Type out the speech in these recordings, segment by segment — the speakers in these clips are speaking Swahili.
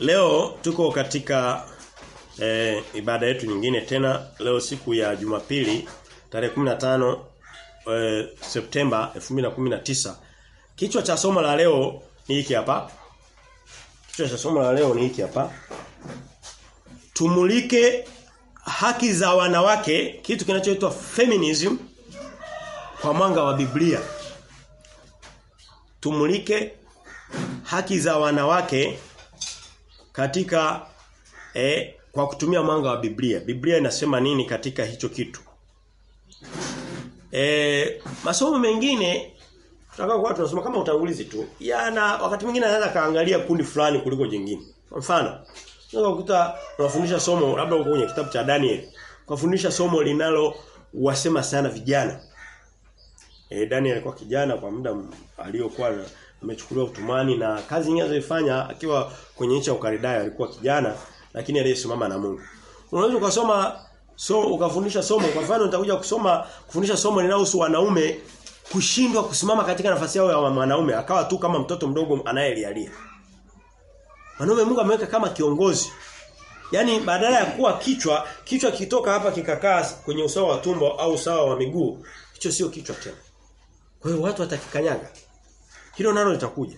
Leo tuko katika e, ibada yetu nyingine tena leo siku ya Jumapili tarehe 15 e, Septemba 2019. Kichwa cha somo la leo ni hiki hapa. Kichwa cha somo la leo ni hiki hapa. Tumulike haki za wanawake, kitu kinachoitwa feminism kwa mwanga wa Biblia. Tumulike haki za wanawake katika eh, kwa kutumia mwanga wa Biblia. Biblia inasema nini katika hicho kitu? Eh, masomo mengine tutakao kwa tunasoma kama utangulizi tu. Yana wakati mwingine anaweza kaangalia kundi fulani kuliko jingine. Kwa mfano, unaweza kukuta unafundisha somo labda uko kwenye kitabu cha Daniel. Kufundisha somo linalo wasema sana vijana. Eh Daniel alikuwa kijana kwa muda aliokuwa amechukuliwa utumani na kazi nyingi alizofanya akiwa kwenye nchi ya Ukaridayo alikuwa kijana lakini aliyesimama na Mungu. Unaweza ukasoma so ukafundisha somo kwa mfano nitakuja kusoma kufundisha somo linalohusu wanaume kushindwa kusimama katika nafasi yao ya mwanaume akawa tu kama mtoto mdogo anayelialia. Wanaume Mungu ameweka kama kiongozi. Yaani badala ya kuwa kichwa, kichwa kitoka hapa kikakaa kwenye usawa wa tumbo au usawa wa miguu, hicho sio kichwa tena. Kwa hiyo watu watakikanyaga. Hilo nalo litakuja.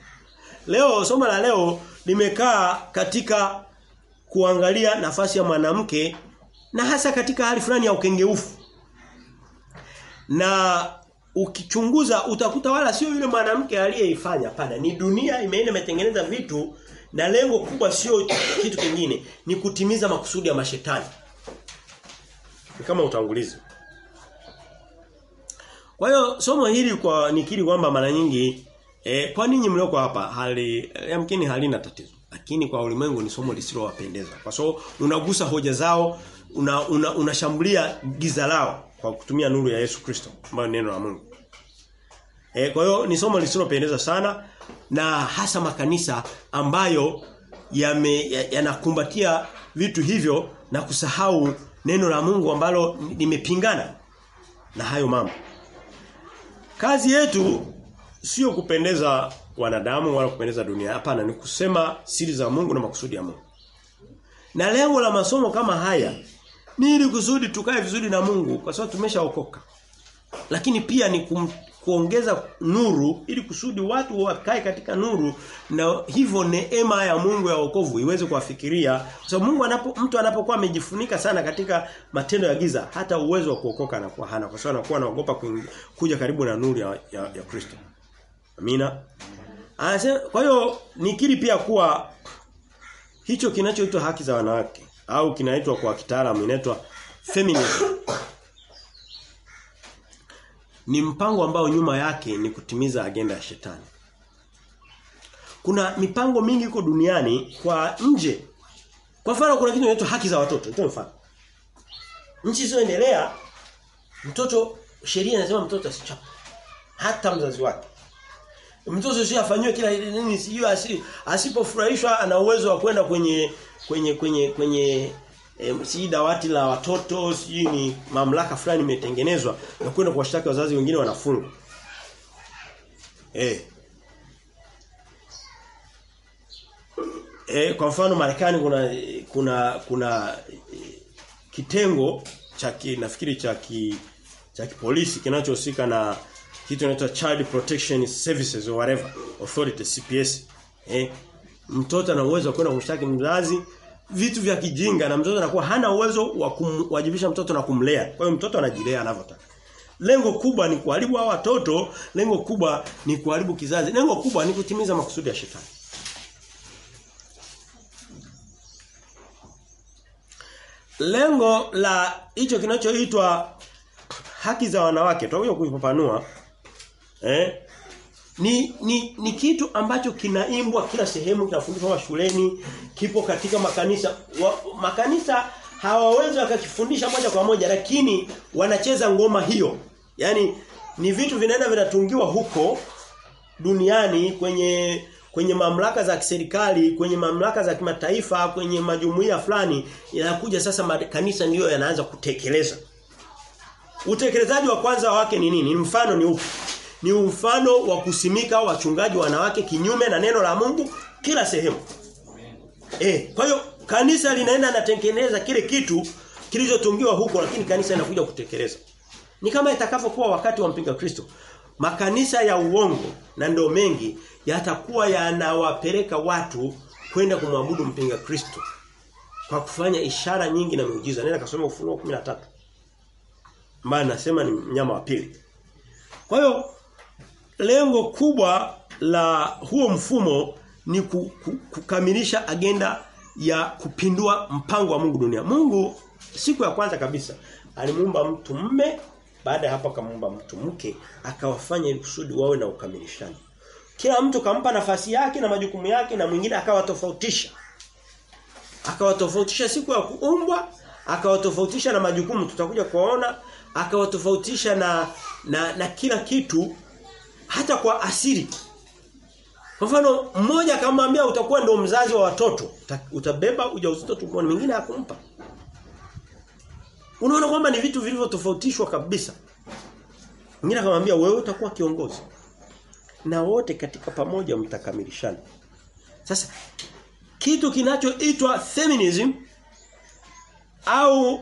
Leo somo la leo limekaa katika kuangalia nafasi ya mwanamke na hasa katika hali fulani ya ukengeufu. Na ukichunguza utakuta wala sio yule mwanamke aliyeifanya pana ni dunia imeenda imetengeneza vitu na lengo kubwa sio kitu kingine ni kutimiza makusudi ya mashetani. Ni kama utangulizi. Kwa hiyo somo hili kwa nikiri kwamba mara nyingi eh, kwa ninyi mlioko hapa hali yamkini halina tatizo. Lakini kwa ulimwengu ni somo lisilowapendeza. Kwa sababu so, unagusa hoja zao, unashambulia una, una giza lao kwa kutumia nuru ya Yesu Kristo ambayo neno la Mungu. E, kwa hiyo ni somo lisilopendeza sana na hasa makanisa ambayo yanakumbatia ya, ya vitu hivyo na kusahau neno la Mungu ambalo limepingana na hayo mambo. Kazi yetu sio kupendeza wanadamu wala kupendeza dunia. Hapana, ni kusema siri za Mungu na makusudi ya Mungu. Na lengo la masomo kama haya ni ili kusudi tukae vizuri na Mungu kwa sababu tumeshaokoka. Lakini pia ni kum, kuongeza nuru ili kusudi watu wakae katika nuru na hivyo neema ya Mungu ya wokovu iweze kuwafikiria kwa sababu Mungu anapo mtu anapokuwa amejifunika sana katika matendo ya giza hata uwezo wa kuokoka anakuwa hana kwa sababu anakuwa anaogopa kuja karibu na nuru ya, ya, ya Kristo. Amina. Anasema kwa hiyo nikiri pia kuwa hicho kinachoitwa haki za wanawake au kinaitwa kwa kitaalamu inaitwa feminism ni mpango ambao nyuma yake ni kutimiza agenda ya shetani. Kuna mipango mingi iko duniani kwa nje. Kwa mfano kuna kitu kinaitwa haki za watoto. Nitoe mfano. Nchi zilizoendelea mtoto sheria inasema mtoto asichapwe. Hata mzazi wake. Mtoto sio afanywe kila nini sio asipofurahishwa ana uwezo wa kwenda kwenye kwenye kwenye kwenye e, si dawati la watoto si ni mamlaka fulani imetengenezwa na kwenda kuwashtaki wazazi wengine wanafungwa. Eh. Eh kwa mfano Marekani kuna kuna kuna kitengo cha nafikiri cha ki, cha kipolisi kinachohusika na kitu inaitwa Child Protection Services or whatever authority CPS eh? Mtoto ana uwezo wa kwenda kumshtaki mzazi vitu vya kijinga na mtoto anakuwa hana uwezo wa kumwajibisha mtoto na kumlea. Kwa hiyo mtoto anajilea anavyotaka. Lengo kubwa ni kuharibu hao watoto lengo kubwa ni kuharibu kizazi lengo kubwa ni kutimiza makusudi ya shetani. Lengo la hicho kinachoitwa haki za wanawake tutakuja kuifafanua eh? Ni, ni ni kitu ambacho kinaimbwa kila sehemu kinafundishwa shuleni kipo katika makanisa. Wa, makanisa hawawezi wakakifundisha moja kwa moja lakini wanacheza ngoma hiyo. Yani ni vitu vinaenda vinatungiwa huko duniani kwenye kwenye mamlaka za kiserikali kwenye mamlaka za kimataifa kwenye majumuiya fulani. Yanakuja sasa makanisa ndiyo yanaanza kutekeleza. Utekelezaji wa kwanza wake ni nini? Mfano ni upi ni mfano wa kusimika wachungaji wanawake kinyume na neno la Mungu kila sehemu. Eh, kwa hiyo kanisa linaenda natengeneza kile kitu kilichotungiwa huko lakini kanisa linakuja kutekeleza. Ni kama itakavyokuwa wakati wa mpinga Kristo. Makanisa ya uongo na ndo mengi yatakuwa yanawapeleka watu kwenda kumwabudu mpinga Kristo kwa kufanya ishara nyingi na miujiza. Nenda kasome Ufunuo 13. Maana nasema ni mnyama wa pili. Kwa hiyo lengo kubwa la huo mfumo ni ku, ku, kukamilisha agenda ya kupindua mpango wa Mungu dunia. Mungu siku ya kwanza kabisa alimuumba mtu mme baada ya hapo akamuumba mtu mke akawafanya ili kusudi wawe na ukamilishano Kila mtu kampa nafasi yake na majukumu yake na mwingine akawatofautisha. Akawatofautisha siku ya kuumbwa, akawatofautisha na majukumu tutakuja kuona, akawatofautisha na, na na kila kitu hata kwa asili. Kwa mfano mmoja akamwambia utakuwa ndo mzazi wa watoto, utabeba ujauzito tumboni, mwingine hakumpa. Unaona kwamba ni vitu vilivyotofautishwa kabisa. Mwingine akamwambia wewe utakuwa kiongozi. Na wote katika pamoja mtakamilishana. Sasa kitu kinachoitwa feminism au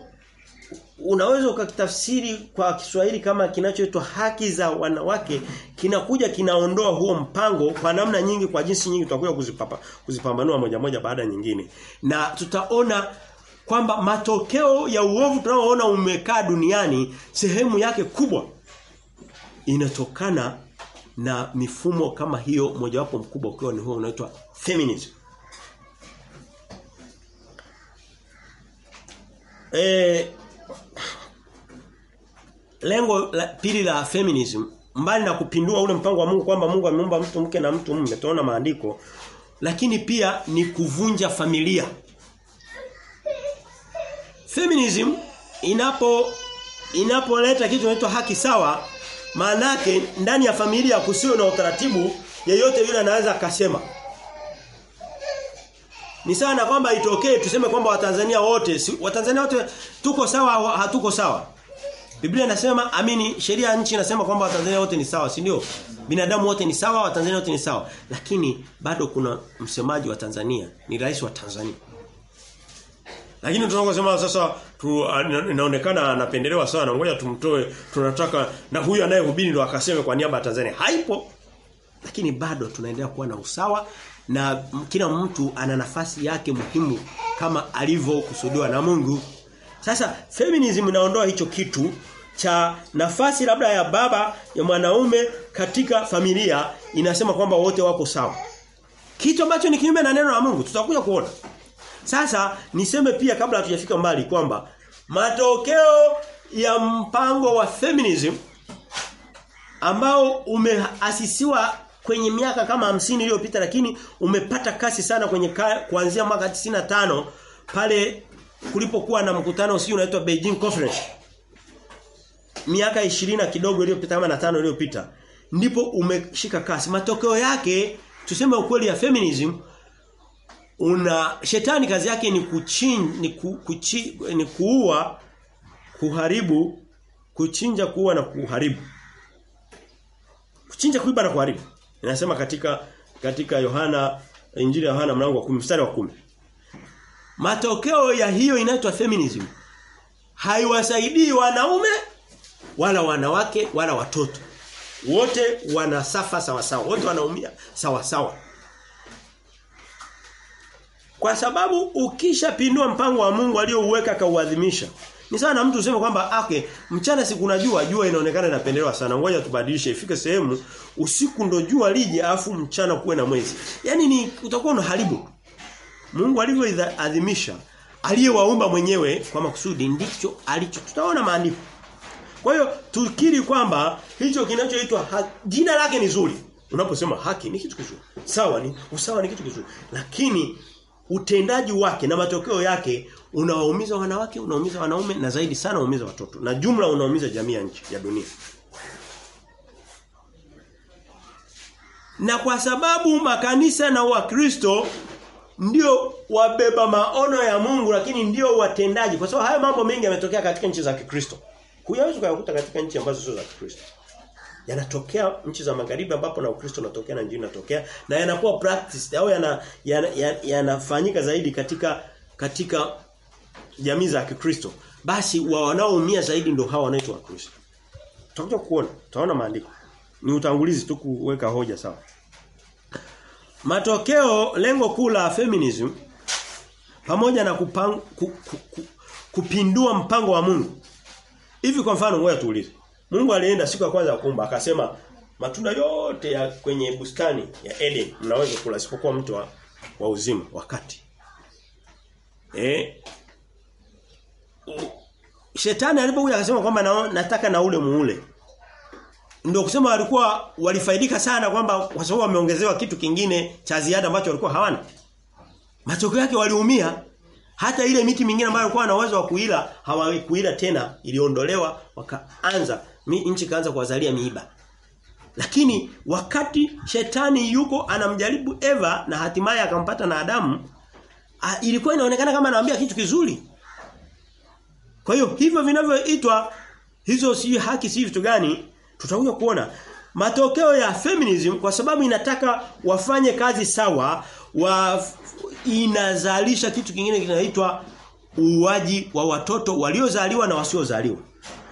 unaweza ukakitafsiri kwa Kiswahili kama kinachoitwa haki za wanawake kinakuja kinaondoa huo mpango kwa namna nyingi kwa jinsi nyingi tutakuja kuzipapa kuzipambanua moja moja baada nyingine. Na tutaona kwamba matokeo ya uovu tunaoona umekaa duniani sehemu yake kubwa inatokana na mifumo kama hiyo mojawapo mkubwa ukiwa ni huo unaitwa feminism. Eh lengo la pili la feminism mbali na kupindua ule mpango wa Mungu kwamba Mungu ameumba mtu mke na mtu mume tunaona maandiko lakini pia ni kuvunja familia. Feminism inapo inapoleta kitu kinaitwa haki sawa maanake ndani ya familia kusio na utaratibu yeyote yule anaweza akasema. Ni sana kwamba itokee tuseme kwamba Watanzania wote Watanzania wote tuko sawa hatuko sawa Biblia inasema amini sheria ya nchi inasema kwamba Watanzania wote ni sawa, si ndio? Binadamu wote ni sawa, Watanzania wote ni sawa. Lakini bado kuna msemaji wa Tanzania, ni rais wa Tanzania. Lakini tunaposema sasa tu, inaonekana anapendelewa sana, ngoja tumtoe, tunataka na huyu anayehubiri ndo akaseme kwa niaba ya Tanzania. Haipo. Lakini bado tunaendelea kuwa na usawa na kila mtu ana nafasi yake muhimu kama alivyokusudiwa na Mungu. Sasa feminism inaondoa hicho kitu cha nafasi labda ya baba ya mwanaume katika familia inasema kwamba wote wako sawa. Kitu ambacho ni kinyume na neno la Mungu tutakuja kuona. Sasa niseme pia kabla hatujafika mbali kwamba matokeo ya mpango wa feminism ambao umeasisiwa kwenye miaka kama hamsini iliyopita lakini umepata kasi sana kwenye ka, kuanzia mwaka 95 pale kulipokuwa na mkutano usio unaitwa Beijing Conference miaka 20 kidogo iliyopita kama na tano iliyopita ndipo umeshika kasi. Matokeo yake tuseme ukweli ya feminism una shetani kazi yake ni kuchin ni, ku, kuchi, ni kuua kuharibu kuchinja kuua na kuharibu. Kuchinja kuiba na kuharibu. Inasema katika katika Yohana Injili ya Yohana mlango wa 10 mstari wa 10 Matokeo ya hiyo inaitwa feminism. Haiwasaidii wanaume wala wanawake wala watoto. Wote wanasafa sawa sawa, wote wanaumia sawa sawa. Kwa sababu ukishapindua mpango wa Mungu aliyouweka kauadhimisha. Ni sawa na mtu useme kwamba okay, mchana siku najua jua inaonekana inapendelewa sana. Ngoja tubadilishe ifike sehemu usiku ndo jua lije afu mchana kuwe na mwezi. Yaani ni utakuwa unaharibu. Mungu alivyoadhimisha aliyewaumba mwenyewe kwa makusudi ndicho alicho tutaona maandiko. Kwa hiyo tukiri kwamba hicho kinachoitwa jina lake ni zuri. Unaposema haki ni kitu kizuri. Sawa ni usawa ni kitu kizuri. Lakini utendaji wake na matokeo yake unawaumiza wanawake, unaumiza wanaume na zaidi sana unaumiza watoto. Na jumla unaumiza jamii ya nchi ya dunia. Na kwa sababu makanisa na Wakristo ndio wabeba maono ya Mungu lakini ndio watendaji kwa sababu haya mambo mengi yametokea katika nchi za Kikristo. Huyawezi kuyakuta katika nchi ambazo sio za Kikristo. yanatokea nchi za magharibi ambapo na Ukristo unatokea na injili unatokea na yanakuwa practice au yana yanafanyika yana, zaidi katika katika jamii za Kikristo basi wa wanaoumia zaidi ndio hawa wanaitwa Wakristo. Tutakuja kuona, tutaona maandiko. Ni utangulizi tu kuweka hoja sawa. Matokeo lengo kuu la feminism pamoja na kupang, ku, ku, ku, kupindua mpango wa Mungu. Hivi kwa mfano ngoja tuulize. Mungu alienda siku ya kwanza kuumba akasema matunda yote ya kwenye bustani ya Eden mnaweza kula isipokuwa mtu wa, wa uzima wakati. Eh Shetani alipokuja akasema kwamba na, nataka na ule muule. Ndio kusema walikuwa walifaidika sana kwamba kwa sababu wameongezewa kitu kingine cha ziada ambacho walikuwa hawana. Matokeo yake waliumia. Hata ile miti mingine ambayo walikuwa na uwezo wa kuila hawakuila tena iliondolewa wakaanza nchi kaanza kuwazalia miiba. Lakini wakati shetani yuko anamjaribu Eva na hatimaye akampata na Adamu a, ilikuwa inaonekana kama anawaambia kitu kizuri. Kwa hiyo hivyo vinavyoitwa hizo si haki si vitu gani tutakuja kuona matokeo ya feminism kwa sababu inataka wafanye kazi sawa wa inazalisha kitu kingine kinaitwa uwaji wa watoto waliozaliwa na wasiozaliwa.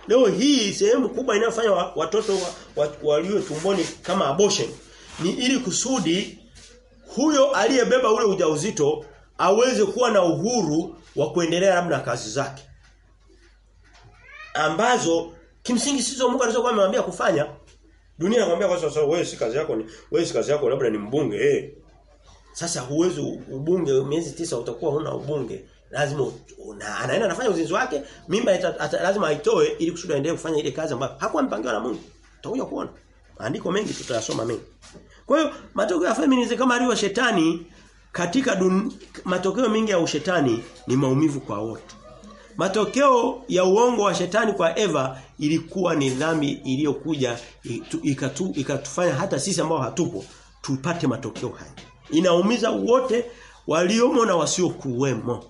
Leo hii sehemu kubwa inayofanya watoto wa, wa, walio tumboni kama abortion ni ili kusudi huyo aliyebeba ule ujauzito aweze kuwa na uhuru wa kuendelea labda kazi zake. Ambazo kimsingi sizo Mungu alizokuwa amemwambia kufanya. Dunia inamwambia kwa sasa wewe si kazi yako ni wewe si kazi yako labda ni mbunge eh. Sasa huwezi ubunge miezi tisa utakuwa huna ubunge. Lazima una, anaenda anafanya uzinzi wake, mimba ita, ata, lazima aitoe ili kusudi aendelee kufanya ile kazi ambayo hakuwa mpangiwa na Mungu. Utakuja kuona. Maandiko mengi tutayasoma mengi. Kwa hiyo matokeo ya feminism kama aliyo shetani katika dun, matokeo mengi ya ushetani ni maumivu kwa wote. Matokeo ya uongo wa shetani kwa Eva ilikuwa ni dhambi iliyokuja ikatu, ikatufanya hata sisi ambao hatupo tupate matokeo haya. Inaumiza wote waliomo na wasiokuwemo.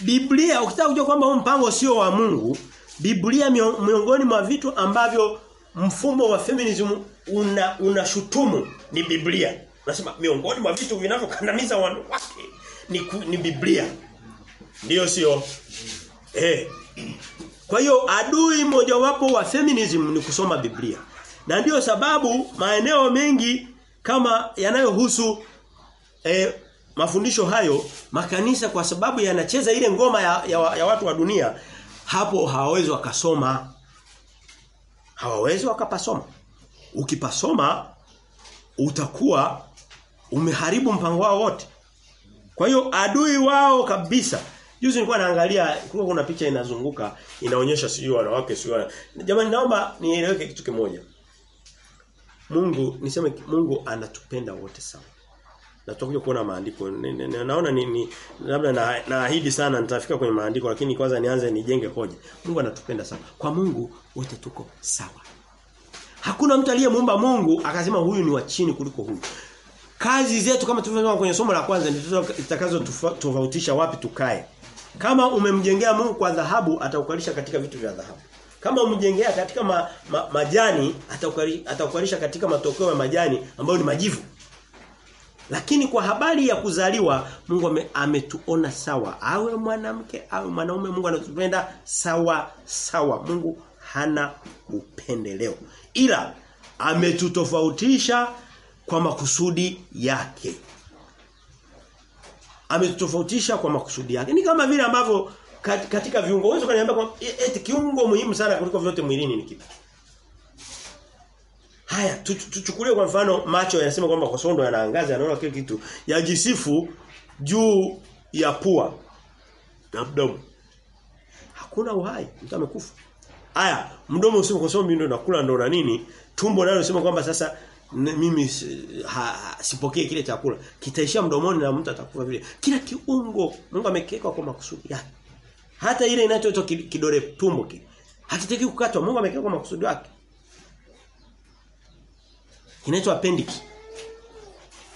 Biblia ukitaka kujua kwamba huu mpango sio wa Mungu, Biblia miongoni mwa vitu ambavyo mfumo wa feminism una unashutumu ni Biblia. nasema miongoni mwa vitu vinavyokandamiza wanawake ni, ni Biblia. Ndiyo sio? Eh. Kwa hiyo adui mojawapo wa feminism ni kusoma Biblia. Na ndiyo sababu maeneo mengi kama yanayohusu eh, mafundisho hayo makanisa kwa sababu yanacheza ile ngoma ya, ya, ya watu wa dunia hapo hawawezi wakasoma. Hawawezi wakapasoma. Ukipasoma utakuwa umeharibu mpango wao wote. Kwa hiyo adui wao kabisa. Juzi nilikuwa naangalia kulikuwa kuna picha inazunguka inaonyesha sio wanawake sio Jamani naomba nieleweke kitu kimoja. Mungu niseme Mungu anatupenda wote sawa. Na tutakuja kuona maandiko. Naona ni, ni labda na naahidi sana nitafika kwenye maandiko lakini kwanza nianze nijenge hoja. Mungu anatupenda sawa. Kwa Mungu wote tuko sawa. Hakuna mtu aliyemuumba Mungu akasema huyu ni wa chini kuliko huyu. Kazi zetu kama tulivyosema kwenye somo la kwanza ndizo tutakazo tofautisha wapi tukae. Kama umemjengea Mungu kwa dhahabu ataukalisha katika vitu vya dhahabu. Kama umjengea katika ma, ma, majani ataukalisha katika matokeo ya majani ambayo ni majivu. Lakini kwa habari ya kuzaliwa Mungu ametuona sawa. Awe mwanamke au mwanaume Mungu anatupenda sawa sawa. Mungu hana upendeleo. Ila ametutofautisha kwa makusudi yake. Ametutofautisha kwa makusudi yake. Ni kama vile ambavyo katika viungo wewe ukaniambia kwa eti kiungo muhimu sana kuliko vyote mwilini ni kipi? Haya, tuchukulie kwa mfano macho yanasema kwamba kwa sondo yanaangaza yanaona kile kitu yajisifu juu ya pua na mdomo. Hakuna uhai, mtu amekufa. Haya, mdomo useme kwa sababu ndo nakula ndo na nini? Tumbo nalo useme kwamba sasa mimi sipokee kile chakula kitaishia mdomoni na mtu atakufa vile kila kiungo Mungu amekiweka kwa makusudi yake hata ile inachoitwa kidole tumbo kile hakitaki kukatwa. Mungu amekaa kwa makusudi yake kinaitwa appendix.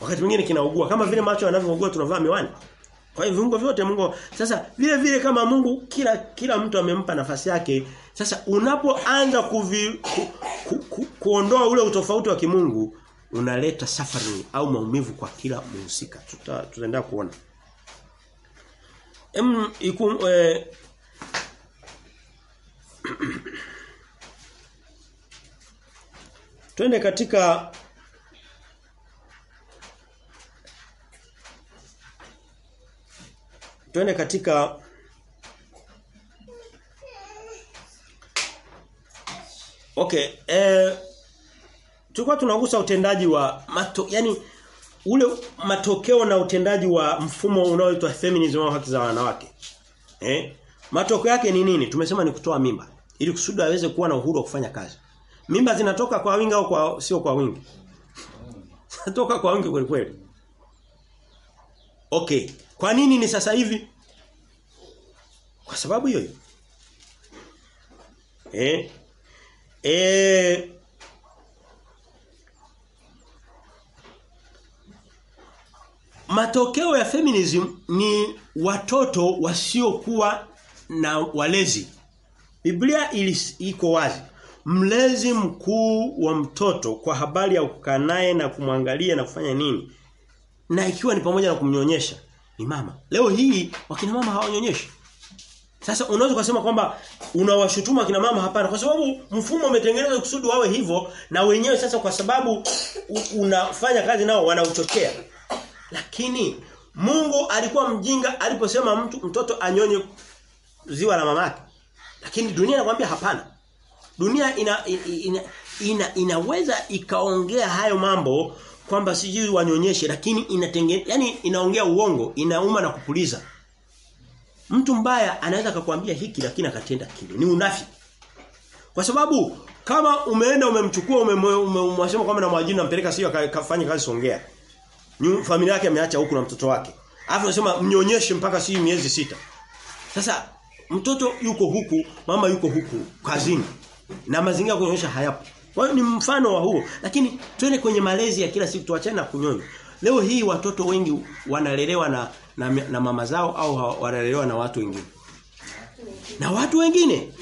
Wakati mwingine kinaugua. Kama vile macho yanavyougua tunavaa miwani. Kwa hiyo viungo vyote Mungu sasa vile vile kama Mungu kila kila mtu amempa nafasi yake. Sasa unapoanza ku, ku, ku, kuondoa ule utofauti wa kimungu unaleta safari au maumivu kwa kila mhusika. Tuta, tutaendelea kuona. Em iku, eh, Twende katika Twende katika Okay, eh tulikuwa tunagusa utendaji wa mato, yani ule matokeo na utendaji wa mfumo unaoitwa feminism au haki za wanawake. Eh? Matokeo yake ni nini? Tumesema ni kutoa mimba ili kusudi aweze kuwa na uhuru wa kufanya kazi. Mimba zinatoka kwa wingi au kwa sio kwa wingi? Zinatoka kwa wingi kweli kweli. Okay. Kwa nini ni sasa hivi? Kwa sababu hiyo. Eh? Eh Matokeo ya feminism ni watoto wasiokuwa na walezi. Biblia iko wazi. Mlezi mkuu wa mtoto kwa habari ya kukaa naye na kumwangalia na kufanya nini? Na ikiwa ni pamoja na kumnyonyesha ni mama. Leo hii wakina mama hawanyonyeshi. Sasa unaweza kusema kwamba unawashutuma akina mama hapana kwa sababu mfumo umetengenezwa kusudi wawe hivyo na wenyewe sasa kwa sababu unafanya kazi nao wanauchochea. Lakini Mungu alikuwa mjinga aliposema mtu mtoto anyonye ziwa la mamake. Lakini dunia inakwambia hapana. Dunia ina, ina, ina, ina inaweza ikaongea hayo mambo kwamba sijui wanyonyeshe lakini inatenge yani inaongea uongo, inauma na kupuliza. Mtu mbaya anaweza akakwambia hiki lakini akatenda kile. Ni unafiki. Kwa sababu kama umeenda umemchukua umemwasema kwamba na mwajini nampeleka sio akafanya kazi Songea. Familia yake ameacha huku na mtoto wake. Alafu anasema mnyonyeshe mpaka si miezi sita. Sasa mtoto yuko huku, mama yuko huku kazini. Na mazingira kunyonyesha hayapo. Kwa hiyo ni mfano wa huo. Lakini twende kwenye malezi ya kila siku tuachane na kunyonya. Leo hii watoto wengi wanalelewa na na, na mama zao au wanalelewa na watu wengine. Na watu wengine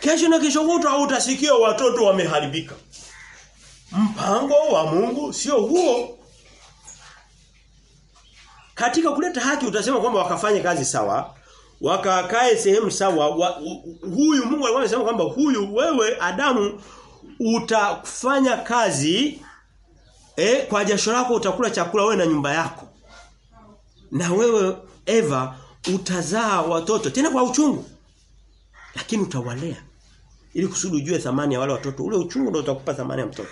kesho na kesho kutwa utasikia watoto wameharibika. Mpango wa Mungu sio huo. Katika kuleta haki utasema kwamba wakafanye kazi sawa, wakakae sehemu sawa. Wa, huyu Mungu alikuwa amesema kwamba huyu wewe Adamu utafanya kazi eh kwa jasho lako utakula chakula wewe na nyumba yako. Na wewe Eva utazaa watoto tena kwa uchungu. Lakini utawalea ili kusudi ujue thamani ya wale watoto. Ule uchungu ndio utakupa thamani ya mtoto.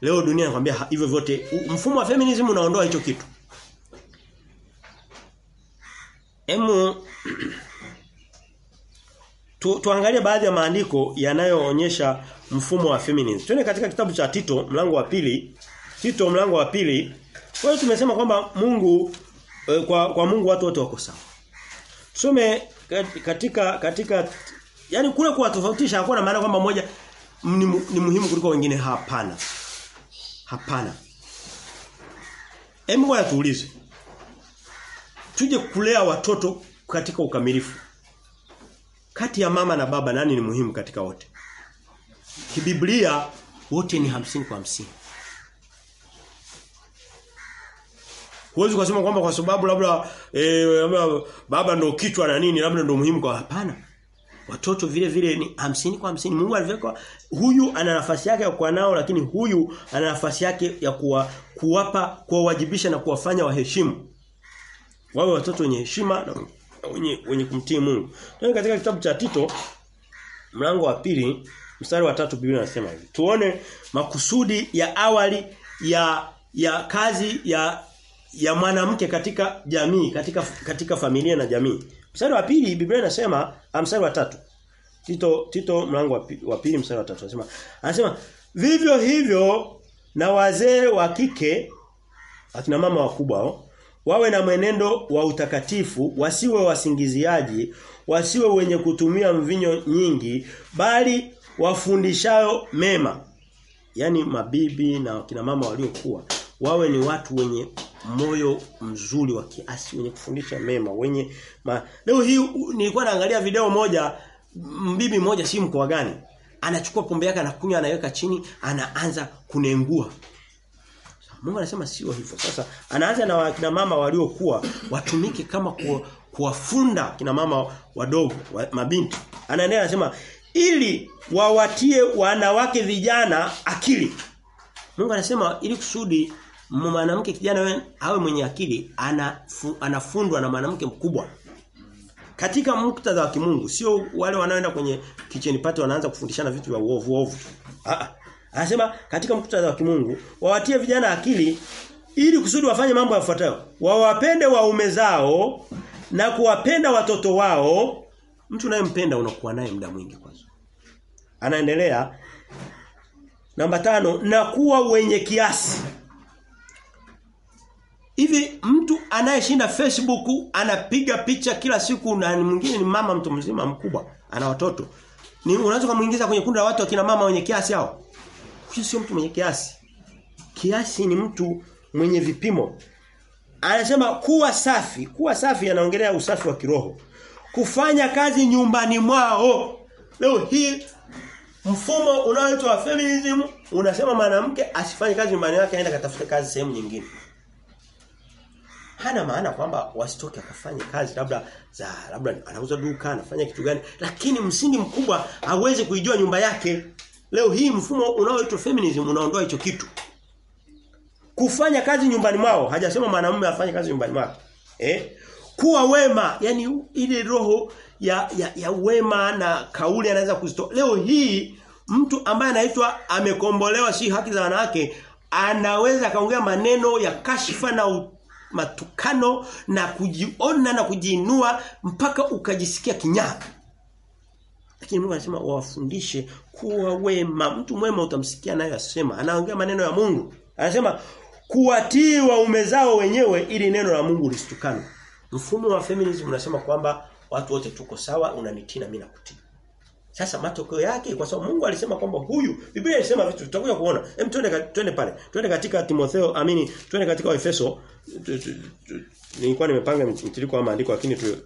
Leo dunia inakwambia hivyo vyote mfumo wa feminism unaondoa hicho kitu. Emu tu, tuangalie baadhi ya maandiko yanayoonyesha mfumo wa feminism. Twende katika kitabu cha Tito mlango wa pili. Tito mlango wa pili. Kwa hiyo tumesema kwamba Mungu eh, kwa kwa Mungu watu wote wako sawa. Tusome katika katika yani kule kuwatofautisha na maana kwamba moja ni, ni muhimu kuliko wengine hapana. Hapana. Hebu ngoja tuulize. Tuje kulea watoto katika ukamilifu. Kati ya mama na baba nani ni muhimu katika wote? Kibiblia wote ni hamsini kwa hamsini. Huwezi kusema kwamba kwa sababu labda e, baba ndo kichwa na nini labda ndo muhimu kwa hapana. Watoto vile vile ni hamsini kwa hamsini. Mungu alivyokuwa huyu ana nafasi yake ya kuwa nao lakini huyu ana nafasi yake ya kuwa kuwapa kuwawajibisha na kuwafanya waheshimu. Wawe watoto wenye heshima na wenye wenye kumtii Mungu. Tuone katika kitabu cha Tito mlango wa pili mstari wa tatu Biblia inasema hivi. Tuone makusudi ya awali ya ya kazi ya ya mwanamke katika jamii, katika katika familia na jamii. Mstari wa pili Biblia inasema, mstari wa tatu. Tito Tito mlango wa pili mstari wa tatu anasema anasema vivyo hivyo na wazee wa kike akina mama wakubwa wawe na mwenendo wa utakatifu, wasiwe wasingiziaji, wasiwe wenye kutumia mvinyo nyingi, bali wafundishayo mema. yani mabibi na kina mama waliokuwa wawe ni watu wenye moyo mzuri wa kiasi wenye kufundisha mema wenye ma... leo hii nilikuwa naangalia video moja mbibi mmoja si mkoa gani anachukua pombe yake anakunywa anaweka chini anaanza kunengua Mungu anasema sio hivyo. Sasa anaanza na wakina mama waliokuwa watumike kama kuwa, kuwafunda kina mama wadogo, wa, mabinti. Anaendelea anasema ili wawatie wanawake vijana akili. Mungu anasema ili kusudi mwanamke kijana awe mwenye akili anafu, anafundwa na mwanamke mkubwa. Katika muktadha wa kimungu sio wale wanaoenda kwenye kitchen party wanaanza kufundishana vitu vya uovu uovu. Ah Anasema katika mkutano wa kimungu wawatie vijana akili ili kusudi wafanye mambo yafuatayo. Wawapende waume zao na kuwapenda watoto wao. Mtu unayempenda unakuwa naye muda mwingi kwanza. Anaendelea namba tano na kuwa wenye kiasi. Hivi mtu anayeshinda Facebook anapiga picha kila siku na mwingine ni mama mtu mzima mkubwa ana watoto. Ni unaweza kumuingiza kwenye kundi la watu akina mama wenye kiasi hao? Huyo sio mtu mwenye kiasi. Kiasi ni mtu mwenye vipimo. Anasema kuwa safi, kuwa safi anaongelea usafi wa kiroho. Kufanya kazi nyumbani mwao. Leo hii mfumo unaoitwa feminism unasema mwanamke asifanye kazi nyumbani yake aende katafute kazi sehemu nyingine. Hana maana kwamba wasitoke akafanye kazi labda za labda anauza duka, anafanya kitu gani, lakini msingi mkubwa aweze kuijua nyumba yake. Leo hii mfumo unaoitwa feminism unaondoa hicho kitu. Kufanya kazi nyumbani mwao, hajasema mwanamume afanye kazi nyumbani mwao. Eh? Kuwa wema, yani ile roho ya, ya ya wema na kauli anaweza kuzitoa. Leo hii mtu ambaye anaitwa amekombolewa si haki za wanawake anaweza kaongea maneno ya kashifa na u, matukano na kujiona na kujiinua mpaka ukajisikia kinyaa. Lakini Mungu anasema wafundishe kuwa wema. Mtu mwema utamsikia naye asema. Anaongea maneno ya Mungu. Anasema kuwatii waume zao wenyewe ili neno la Mungu lisitukane. Mfumo wa feminism unasema kwamba watu wote tuko sawa, unanitii na mimi nakutii. Sasa matokeo yake kwa sababu Mungu alisema kwamba huyu Biblia inasema vitu tutakuja kuona. Hem twende twende pale. Twende katika Timotheo, amini, twende katika Waefeso. Nilikuwa nimepanga mtiririko wa maandiko lakini tu,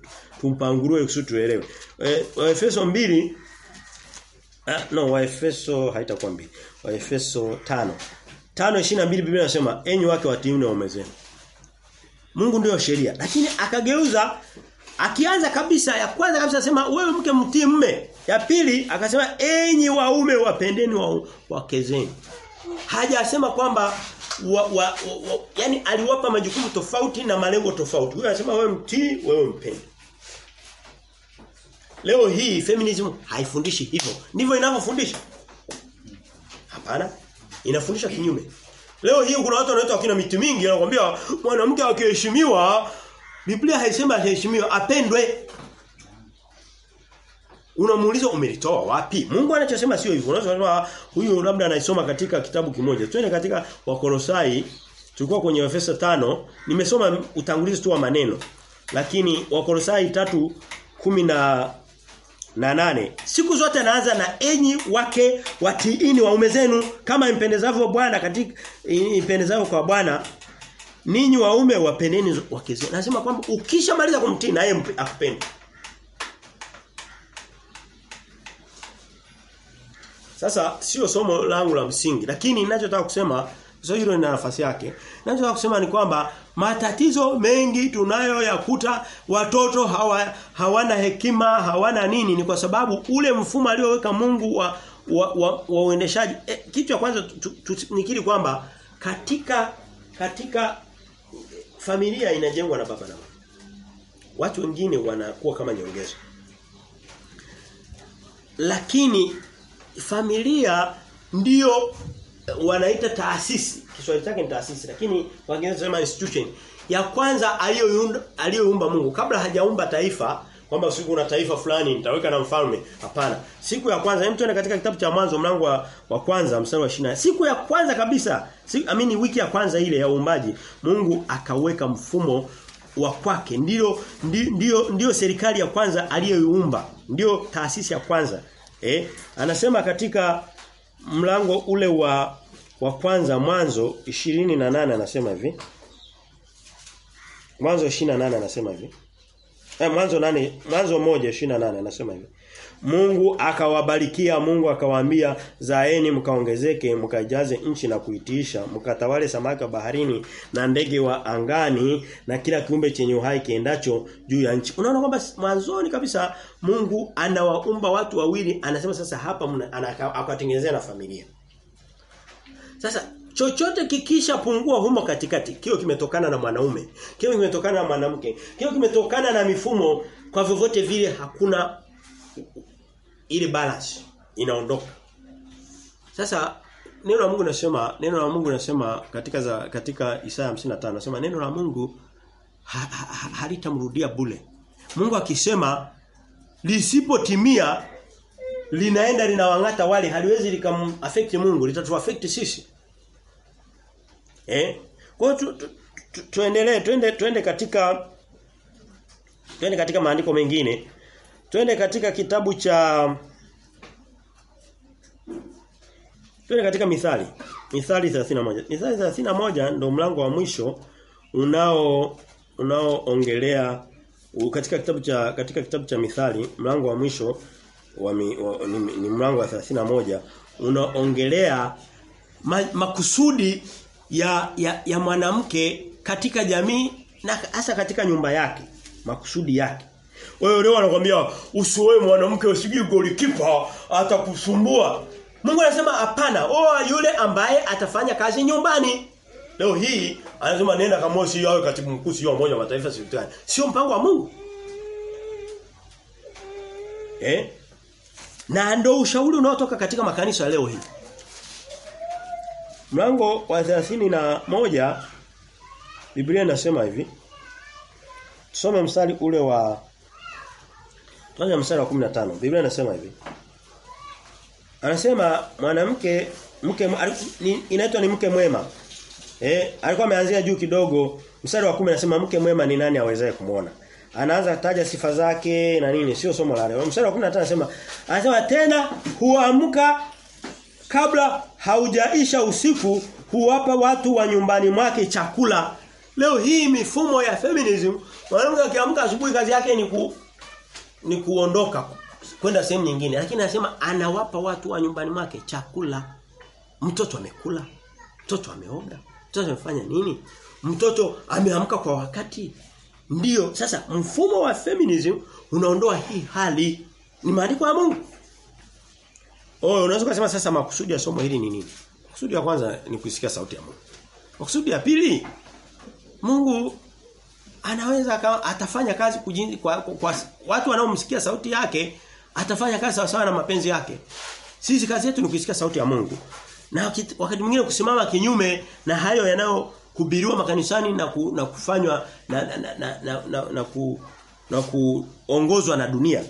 tumpangurue kusudi tuelewe. E, Waefeso mbili ah, no Waefeso haitakuwa mbili. Waefeso tano 5:22 Biblia inasema enyi wake watiini na waume. Mungu ndio sheria. Lakini akageuza akianza kabisa ya kwanza kabisa anasema wewe mke mtii mme. Ya pili akasema enyi waume wapendeni wa wake zenu. Hajasema kwamba wa, wa, wa, yani aliwapa majukumu tofauti na malengo tofauti. Huyo anasema wewe mtii, wewe mpende. Leo hii feminism haifundishi hivyo. Ndivyo inavyofundisha. Hapana. Inafundisha kinyume. Leo hii kuna watu wanaitwa wakina miti mingi wanakuambia mwanamke akiheshimiwa Biblia haisema aheshimiwe apendwe. Unamuuliza umelitoa wapi? Mungu anachosema sio hivyo. Unasema huyu labda anaisoma katika kitabu kimoja. Twende katika Wakolosai tulikuwa kwenye Efeso tano nimesoma utangulizi tu wa maneno. Lakini Wakolosai tatu kumi na na nane siku zote anaanza na enyi wake watiini waume zenu kama impendezavyo Bwana katika impendezavyo kwa Bwana ninyi waume wapendeni wake zenu nasema kwamba ukishamaliza kumtii na yeye akupende Sasa sio somo langu la msingi lakini ninachotaka kusema sio hilo lina nafasi yake. Ninachotaka kusema ni kwamba matatizo mengi tunayoyakuta watoto hawa, hawana hekima, hawana nini ni kwa sababu ule mfumo alioweka Mungu wa wa, uendeshaji e, kitu cha kwanza nikiri kwamba katika katika familia inajengwa na baba na mama. Watu wengine wanakuwa kama nyongezo Lakini familia ndiyo wanaita taasisi. Kiswahili chake ni taasisi lakini wengine wanasema institution. Ya kwanza aliyoumba aliyoumba Mungu kabla hajaumba taifa kwamba siku una taifa fulani nitaweka na mfalme. Hapana. Siku ya kwanza hem tuende katika kitabu cha mwanzo mlango wa, wa kwanza mstari wa 20. Siku ya kwanza kabisa, siku, amini wiki ya kwanza ile ya uumbaji, Mungu akaweka mfumo wa kwake. Ndio ndio ndio serikali ya kwanza aliyoiumba. Ndio taasisi ya kwanza. Eh? Anasema katika mlango ule wa wa kwanza mwanzo 28 anasema hivi. Mwanzo 28 anasema hivi. Eh, mwanzo nane, mwanzo 1 28 anasema hivi. Mungu akawabarikia, Mungu akawaambia, zaeni mkaongezeke, mkajaze nchi na kuitiisha, mkatawale samaki baharini na ndege wa angani na kila kiumbe chenye uhai kiendacho juu ya nchi. Unaona kwamba mwanzoni kabisa Mungu anawaumba watu wawili, anasema sasa hapa akawatengenezea na familia. Sasa chochote kikisha pungua humo katikati, kio kimetokana na mwanaume, kio kimetokana na mwanamke, kio kimetokana na mifumo, kwa vyovyote vile hakuna ile balance inaondoka. Sasa neno la Mungu nasema neno la Mungu nasema katika za, katika Isaya 55 nasema neno la Mungu ha, ha, ha, halitamrudia bule. Mungu akisema lisipotimia linaenda linawangata wale haliwezi likamaffect Mungu litatuaffect sisi. Eh? Kwa hiyo tu, tu, tu, tuendelee tuende tuende katika tuende katika maandiko mengine. Twende katika kitabu cha Twende katika Mithali. Mithali 31. Mithali 31 ndio mlango wa mwisho unao unaoongelea katika kitabu cha katika kitabu cha Mithali mlango wa mwisho wa, mi, wa ni, ni mlango wa 31 unaongelea ma, makusudi ya ya, ya mwanamke katika jamii na hasa katika nyumba yake makusudi yake wewe leo anakuambia usioe mwanamke usijui golikipa atakusumbua. Mungu anasema hapana, oa yule ambaye atafanya kazi nyumbani. Leo hii anasema nenda kama si yao katibu mkuu sio mmoja wa mataifa sultani. Sio mpango wa Mungu. Eh? Na ndo ushauri unaotoka katika makanisa leo hii. Mlango wa 31 Biblia inasema hivi. Tusome mstari ule wa Tuanze mstari wa 15. Biblia inasema hivi. Anasema mwanamke mke inaitwa ni mke mwema. Eh, alikuwa ameanzia juu kidogo. Mstari wa 10 anasema mke mwema ni nani awezaye kumuona. Anaanza kutaja sifa zake na nini, sio somo la leo. Mstari wa 15 anasema anasema tena huamka kabla haujaisha usiku huwapa watu wa nyumbani mwake chakula. Leo hii mifumo ya feminism, mwanamke akiamka asubuhi kazi yake ni ku, ni kuondoka kwenda sehemu nyingine. Lakini anasema anawapa watu wa nyumbani mwake chakula. Mtoto amekula. Mtoto ameoga. Mtoto amefanya nini? Mtoto ameamka kwa wakati. Ndiyo sasa mfumo wa feminism unaondoa hii hali. Ni maandiko ya Mungu. Oh unaweza kusema sasa makusudi ya somo hili ni nini? Makusudi ya kwanza ni kusikia sauti ya Mungu. Makusudi ya pili Mungu anaweza kama atafanya kazi kujini, kwa, kwa, kwa watu wanaomsikia sauti yake atafanya kazi sawa sawa na mapenzi yake. Sisi kazi yetu ni kusikia sauti ya Mungu. Na wakati mwingine kusimama kinyume na hayo yanayohubiriwa makanisani na, ku, na kufanywa na na na, na, na, na, na, ku, na kuongozwa na dunia.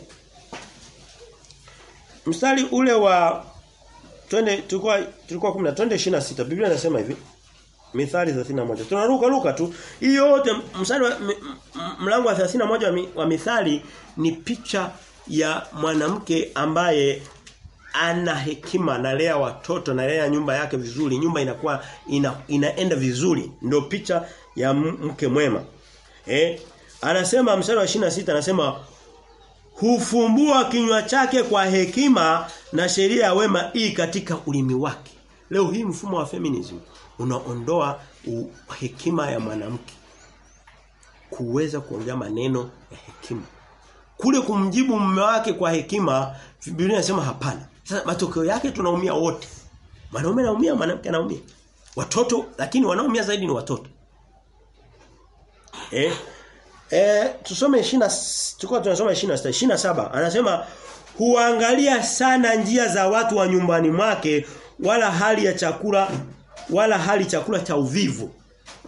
Mstari ule wa twende tulikuwa tulikuwa 10 twende 26 Biblia inasema hivi Mithali 31. Tunaruka ruka tu. Hii yote mstari wa mlango wa 31 wa wa Mithali ni picha ya mwanamke ambaye ana hekima nalea watoto nalea nyumba yake vizuri. Nyumba inakuwa ina, inaenda vizuri. Ndio picha ya mke mwema. Eh anasema mstari wa 26 anasema hufumbua kinywa chake kwa hekima na sheria ya wema hii katika ulimi wake. Leo hii mfumo wa feminism unaondoa hekima ya mwanamke kuweza kuongea maneno ya hekima. Kule kumjibu mume wake kwa hekima Biblia inasema hapana. Sasa matokeo yake tunaumia wote. Mwanaume anaumia mwanamke anaumia. Watoto lakini wanaumia zaidi ni watoto. Eh? Eh tusome 20 tulikuwa tunasoma 26 27 anasema huangalia sana njia za watu wa nyumbani mwake wala hali ya chakula wala hali chakula cha uvivu.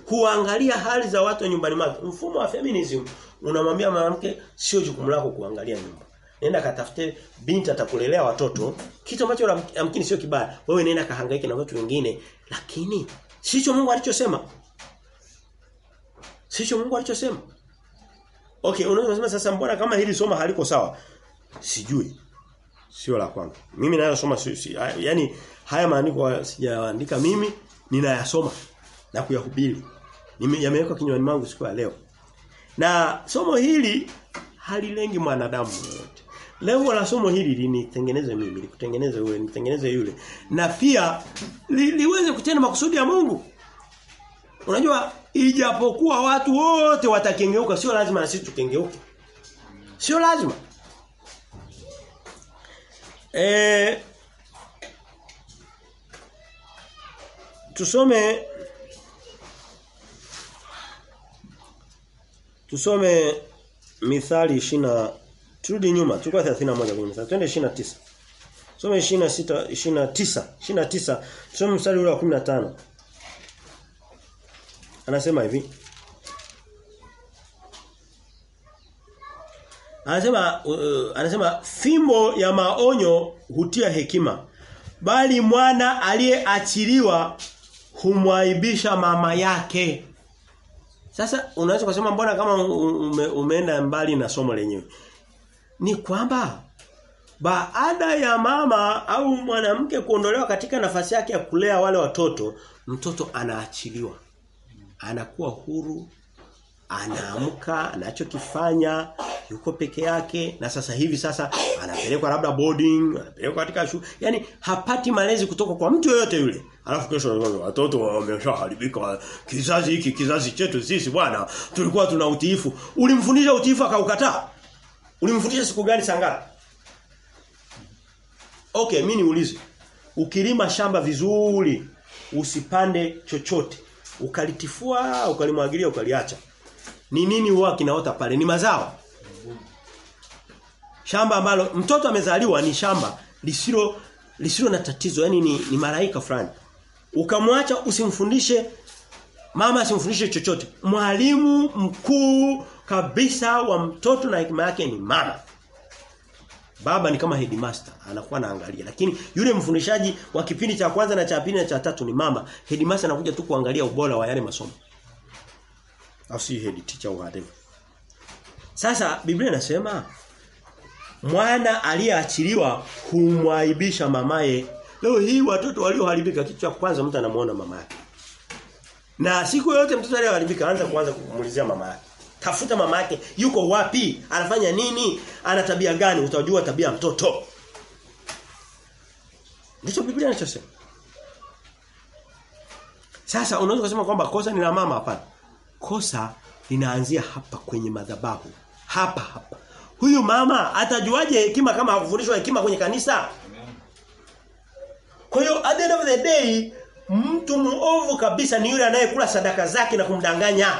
Huangalia hali za watu wa nyumbani mwake. Mfumo wa feminism unamwambia mwanamke sio jukumu lako kuangalia nyumba. Nenda katafute binti atakulelea watoto. Kitu ambacho amkini sio kibaya. Wewe nenda kahangaike na watu wengine. Lakini sicho Mungu alichosema. Sicho Mungu alichosema. Okay unaweza kusema sasa mbona kama hili soma haliko sawa? Sijui. Sio la kwangu. Mimi nayo soma si, si, yani haya maandiko sijaandika mimi ninayasoma na kuyahubiri yamewekwa kinywani mwangu siku ya leo Na somo hili halilengi mwanadamu yote. Lengo la somo hili linitengeneze mimi, likutengeneze wewe, nitengeneze yule. Na pia li, liweze kutenda makusudi ya Mungu. Unajua ijapokuwa watu wote watakengeuka sio lazima na sisi tukengeuke. Sio lazima. Eh Tusome Tusome Mithali 20 turudi nyuma tulikuwa 31 kwenye Mithali twende 29 Tusome 26 29 29 tusome mstari ule wa 15 Anasema hivi. Anasema uh, anasema fimbo ya maonyo hutia hekima bali mwana aliyeachiliwa humwaibisha mama yake. Sasa unaweza kusema mbona kama ume, umeenda mbali na somo lenyewe. Ni kwamba baada ya mama au mwanamke kuondolewa katika nafasi yake ya kulea wale watoto, mtoto anaachiliwa. Anakuwa huru, anaamka, anachokifanya, yuko peke yake na sasa hivi sasa anapelekwa labda boarding, anapelekwa katika shule. Yaani hapati malezi kutoka kwa mtu yoyote yule. Alafu kesho watoto wameshaharibika kizazi hiki kizazi chetu sisi bwana tulikuwa tuna utiifu. Ulimfundisha utiifu akaukataa. Ulimfundisha siku gani sangara? Okay, mimi niulize. Ukilima shamba vizuri, usipande chochote. Ukalitifua, ukalimwagilia, ukaliacha. Ni nini huwa kinaota pale? Ni mazao. Shamba ambalo mtoto amezaliwa ni shamba lisilo lisilo na tatizo, yani ni, ni malaika fulani. Ukamwacha usimfundishe mama asimfundishe chochote. Mwalimu mkuu kabisa wa mtoto na hekima yake ni mama. Baba ni kama headmaster, anakuwa anaangalia. Lakini yule mfundishaji wa kipindi cha kwanza na cha pili na cha tatu ni mama. Headmaster anakuja tu kuangalia ubora wa yale masomo. Au si head teacher au whatever. Sasa Biblia inasema mwana aliyeachiliwa humwaibisha mamaye. Leo hii watoto walioharibika kitu cha kwanza mtu anamuona mama yake. Na siku yote mtoto aliyoharibika anaanza kuanza kumulizia mama yake. Tafuta mama yake yuko wapi? Anafanya nini? Ana tabia gani? Utajua tabia mtoto. Ndicho Biblia inachosema. Sasa unaweza kusema kwamba kosa ni la mama hapana. Kosa linaanzia hapa kwenye madhabahu. Hapa hapa. Huyu mama atajuaje hekima kama hakufundishwa hekima kwenye kanisa? Kwa hiyo at the end of the day mtu muovu kabisa ni yule anayekula sadaka zake na kumdanganya.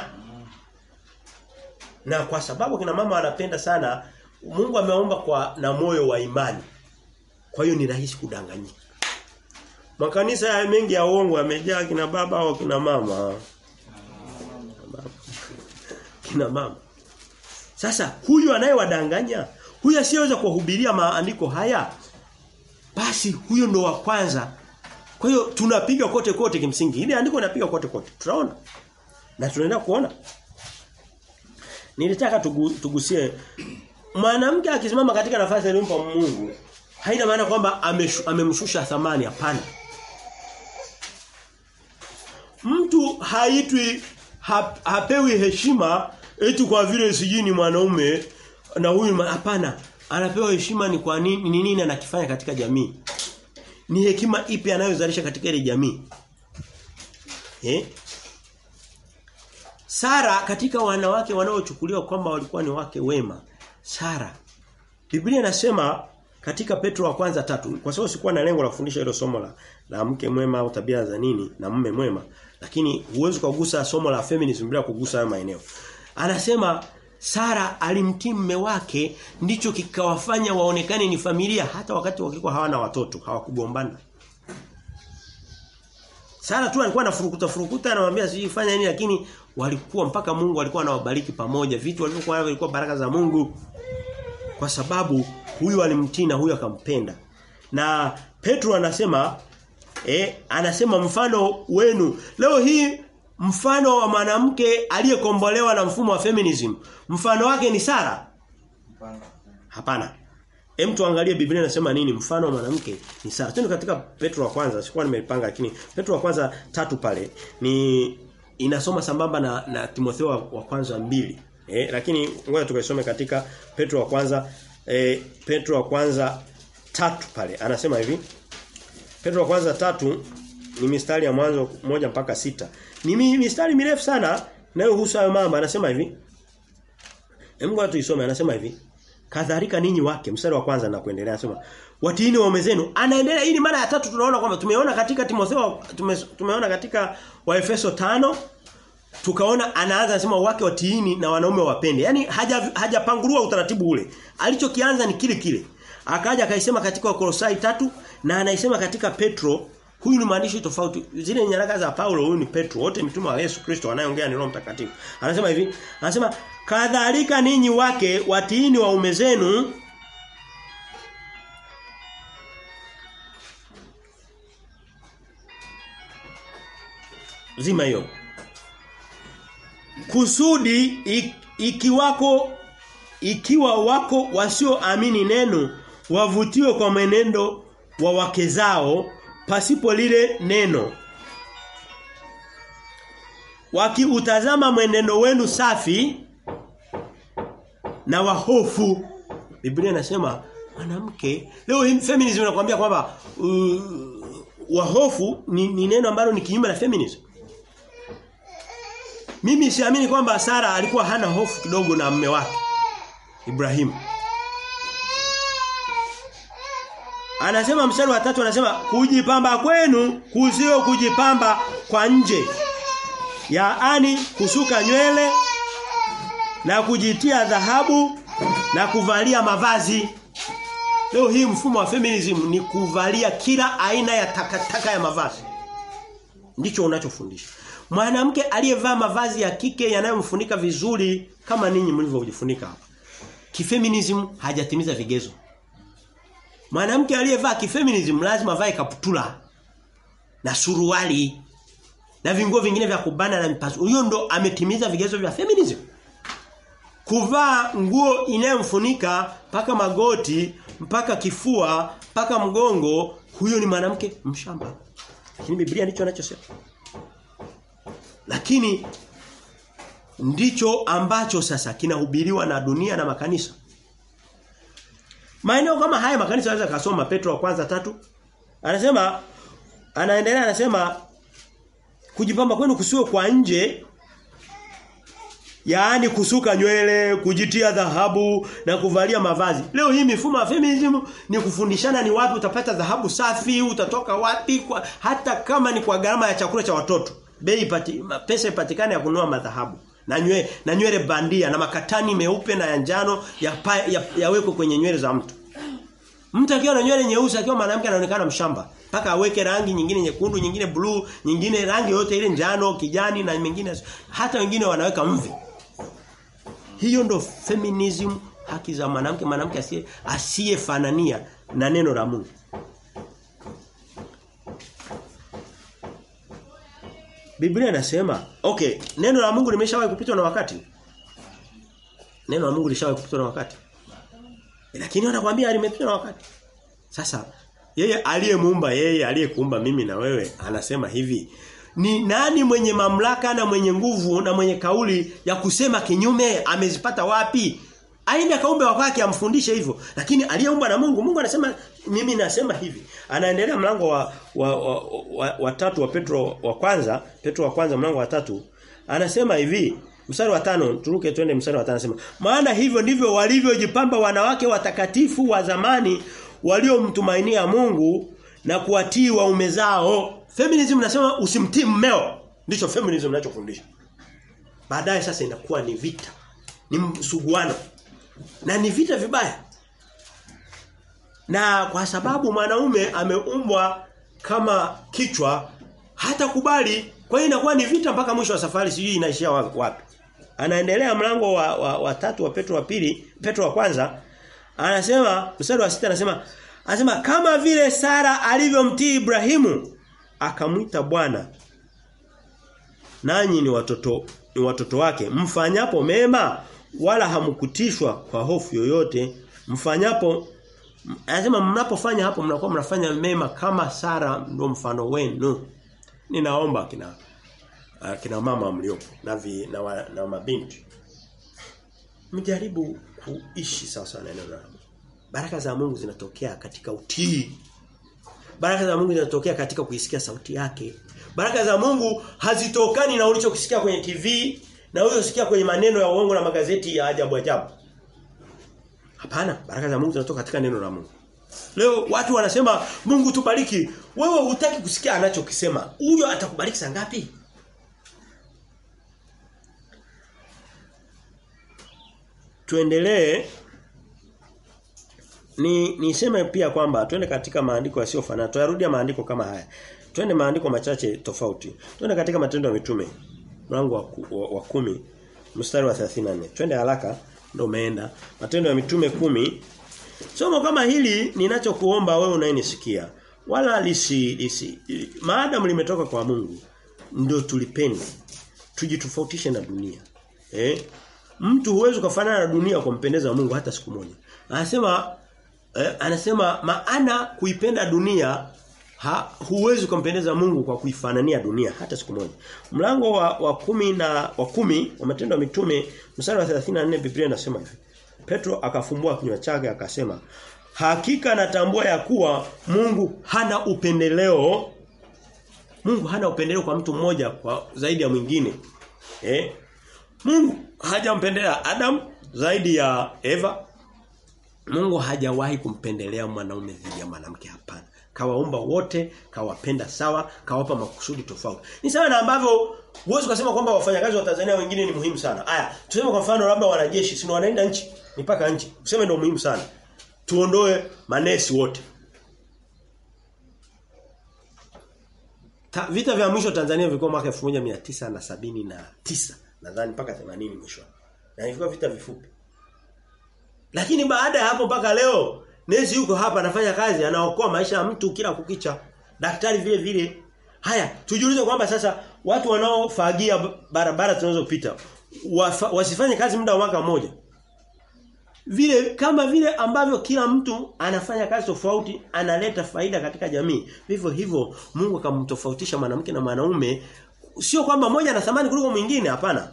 Na kwa sababu kina mama wanapenda sana Mungu ameomba kwa na moyo wa imani. Kwa hiyo ni rahisi kudanganyika. Makanisa ya mengi ya uongo yamejaa kina baba au kina mama. Kina mama. Sasa huyu anayewadanganya, huyu asiyeweza kuhubiria maandiko haya, basi huyo ndo wa kwanza. Kwa hiyo tunapiga kote kote kimsingi. Ile andiko inapiga kote kote. Tunaona. Na tunaenda kuona. Nilitaka tugu, tugusie mwanamke akisimama katika nafasi aliyompa Mungu haina maana kwamba amemshusha ame thamani hapana. Mtu haitwi hap, hapewi heshima eti kwa vile sijini mwanaume na huyu hapana. Anapewa heshima ni kwa nini ni nini anakifanya katika jamii. Ni hekima ipi anayozalisha katika ile jamii? Eh? Sara katika wanawake wanaochukuliwa kwamba walikuwa ni wake wema. Sara. Biblia inasema katika Petro wa kwanza tatu kwa sababu sikuwa na lengo la kufundisha hilo somo la, la mke mwema au tabia za nini na mume mwema lakini huwezi kugusa somo la feminism bila kugusa haya maeneo. Anasema Sara alimtii mume wake ndicho kikawafanya waonekane ni familia hata wakati wakikuwa hawana watoto hawakugombana. Sara tu alikuwa anafurukuta furukuta anamwambia sijui fanya nini lakini walikuwa mpaka Mungu alikuwa anawabariki pamoja. Vitu walivyokuwa vilikuwa baraka za Mungu. Kwa sababu huyu alimtii na huyu akampenda. Na Petro anasema eh anasema mfano wenu. Leo hii mfano wa mwanamke aliyekombolewa na mfumo wa feminism, mfano wake ni Sara? Hapana. Hem tuangalie Biblia inasema nini mfano wa mwanamke ni Sara. Twende katika Petro wa kwanza, sikuwa nimeipanga lakini Petro wa kwanza tatu pale ni inasoma sambamba na, na Timotheo wa, wa kwanza mbili. Eh, lakini ngoja tukaisome katika Petro wa kwanza eh, Petro wa kwanza tatu pale. Anasema hivi. Petro wa kwanza tatu ni mistari ya mwanzo moja mpaka sita Ni mistari mirefu sana inayohusu hayo mama Anasema hivi. Hebu watu isome Anasema hivi. Kadhalika ninyi wake mstari wa kwanza na kuendelea anasema watiini waume zenu anaendelea hii ni mara ya tatu tunaona kwamba tumeona katika Timotheo tume, tumeona katika Waefeso tano tukaona anaanza anasema wake watiini na wanaume wapende. Yaani haja utaratibu ule. Alichokianza ni kile kile. Akaja akaisema katika Wakolosai tatu na anaisema katika Petro Huyu ni maandishi tofauti. Zile nyaraka za Paulo huyu ni Petro, wote mitume wa Yesu Kristo wanayeongea ni Roho Mtakatifu. Anasema hivi, anasema kadhalika ninyi wake watiini waume zenu zima hiyo. Kusudi ik, ikiwako ikiwa wako wasioamini neno wavutiwe kwa mwenendo wa wake zao pasipo lile neno. Wakiutazama mwenendo wenu safi na wahofu Biblia inasema mwanamke leo feminism inakwambia kwamba uh, wahofu ni, ni neno ambalo ni kinyume na feminism. Mimi siamini kwamba Sara alikuwa hana hofu kidogo na mume wake Ibrahim Anasema mstari wa tatu anasema kujipamba kwenu kuzio kujipamba kwa nje. Yaani kusuka nywele na kujitia dhahabu na kuvalia mavazi. Leo hii mfumo wa feminism ni kuvalia kila aina ya takataka ya mavazi. Ndicho unachofundisha. Mwanamke aliyevaa mavazi ya kike yanayomfunika vizuri kama ninyi mlivyojifunika hapa. Kifeminism hajatimiza vigezo. Mwanamke aliyevaa kifeminism lazima avae kaptula na suruali na vinguo vingine vya kubana na mipasu. Huyo ndo ametimiza vigezo vya feminism. Kuvaa nguo inayomfunika mpaka magoti, mpaka kifua, mpaka mgongo, huyo ni mwanamke mshamba. Lakini Biblia ndicho anachosema. Lakini ndicho ambacho sasa kinahubiriwa na dunia na makanisa. Maeneo kama haya makanisa yanaweza kasoma Petro wa kwanza tatu. Anasema anaendelea anasema kujipamba kwenu kusiwe kwa nje yaani kusuka nywele, kujitia dhahabu na kuvalia mavazi. Leo hii mifumo ya feminism ni kufundishana ni wapi utapata dhahabu safi, utatoka wapi kwa, hata kama ni kwa gharama ya chakula cha watoto. Bei pati, pesa ipatikane ya kununua madhahabu na nywele na nywele bandia na makatani meupe na ya njano yawekwe ya, ya kwenye nywele za mtu. Mtu akiwa na nywele nyeusi akiwa mwanamke anaonekana mshamba. Paka aweke rangi nyingine nyekundu, nyingine bluu, nyingine rangi yote ile njano, kijani na mengine hata wengine wanaweka mvi. Hiyo ndo feminism haki za mwanamke, mwanamke asiye asiyefanania na neno la Mungu. Biblia inasema, okay, neno la Mungu limeshawahi kupitwa na wakati. Neno la Mungu lishawahi kupitwa na wakati. Lakini wanakuambia limepitwa na wakati. Sasa yeye aliyemuumba yeye aliyekuumba mimi na wewe anasema hivi ni nani mwenye mamlaka na mwenye nguvu na mwenye kauli ya kusema kinyume amezipata wapi? Aende akaumbe wake amfundishe hivyo. Lakini aliyeumba na Mungu Mungu anasema mimi nasema hivi. Anaendelea mlango wa wa, wa, wa, wa tatu wa Petro wa kwanza Petro wa kwanza mlango wa tatu anasema hivi mstari wa tano turuke twende mstari wa tano anasema maana hivyo ndivyo walivyojipamba wanawake watakatifu wa zamani waliomtumainia Mungu na kuwatii waume zao Feminism nasema usimtii mmeo. Ndicho feminism ninachofundisha. Baadaye sasa inakuwa ni vita. Ni msuguano. Na ni vita vibaya. Na kwa sababu mwanaume ameumbwa kama kichwa hata kubali kwa hiyo inakuwa ni vita mpaka mwisho wa safari sijui inaishia wapi. Anaendelea mlango wa, wa, wa tatu wa Petro wa pili, Petro wa kwanza. Anasema mstari wa sita anasema anasema kama vile Sara alivyomtii Ibrahimu akamwita Bwana. Nanyi ni watoto ni watoto wake. Mfanyapo mema wala hamkutishwa kwa hofu yoyote. Mfanyapo anasema mnapofanya hapo mnakuwa mnafanya mema kama Sara ndio mfano wenu. Ninaomba kina kina mama mliopo na vi, na, wa, na mabinti mjaribu kuishi sawa sawa na neno la Mungu. Baraka za Mungu zinatokea katika utii. Baraka za Mungu zinatokea katika kuisikia sauti yake. Baraka za Mungu hazitokani na ulichokisikia kwenye TV na ulichosikia kwenye maneno ya uongo na magazeti ya ajabu ajabu. Hapana, baraka za Mungu zinatoka katika neno la Mungu. Leo watu wanasema Mungu tubariki. Wewe hutaki kusikia anachokisema. Huyo atakubariki saa ngapi? Tuendelee ni niseme pia kwamba twende katika maandiko yasiyofanana. Tuyarudia maandiko kama haya. Twende maandiko machache tofauti. Twende katika matendo ya mitume mlango wa, wa, wa kumi mstari wa 34. Twende haraka ndio umeenda. Matendo ya mitume kumi Somo kama hili ninachokuomba wewe unayenisikia wala lisi, lisi maadamu limetoka kwa Mungu ndio tulipende tujitofautishe na dunia eh mtu huwezi kufanana na dunia kumpendeza Mungu hata siku moja. Anasema eh, anasema maana kuipenda dunia ha, huwezi kumpendeza Mungu kwa kuifanania dunia hata siku moja. Mlango wa, wa kumi na wa kumi wa matendo ya mitume mstari wa 34 Biblia inasema hivi. Petro akafumbua kinywa chake akasema hakika natambua ya kuwa Mungu hana upendeleo. Mungu hana upendeleo kwa mtu mmoja kwa zaidi ya mwingine. Eh? Mungu hajampendelea Adam zaidi ya Eva. Mungu hajawahi kumpendelea mwanaume dhidi ya mwanamke hapana. Kawaumba wote kawapenda sawa kawapa makusudi tofauti. Ni sawa na ambavyo huwezi kusema kwamba wafanyakazi wa Tanzania wengine ni muhimu sana. Haya tuseme kwa mfano labda wanajeshi si wanaenda nchi mipaka nchi. Tuseme ndio muhimu sana. Tuondoe manesi wote. Ta, vita vya mwisho Tanzania vilikuwa mwaka 1979 nadhani mpaka 80 mwisho. Na ilikuwa vita vifupi. Lakini baada ya hapo mpaka leo nesi yuko hapa anafanya kazi anaokoa maisha ya mtu kila kukicha. Daktari vile vile. Haya tujiulize kwamba sasa watu wanaofagia barabara tunazopita wasifanye kazi muda wa mwaka mmoja? Vile kama vile ambavyo kila mtu anafanya kazi tofauti analeta faida katika jamii. Vivyo hivyo Mungu akamtofautisha mwanamke na mwanaume sio kwamba mmoja ana thamani kuliko mwingine hapana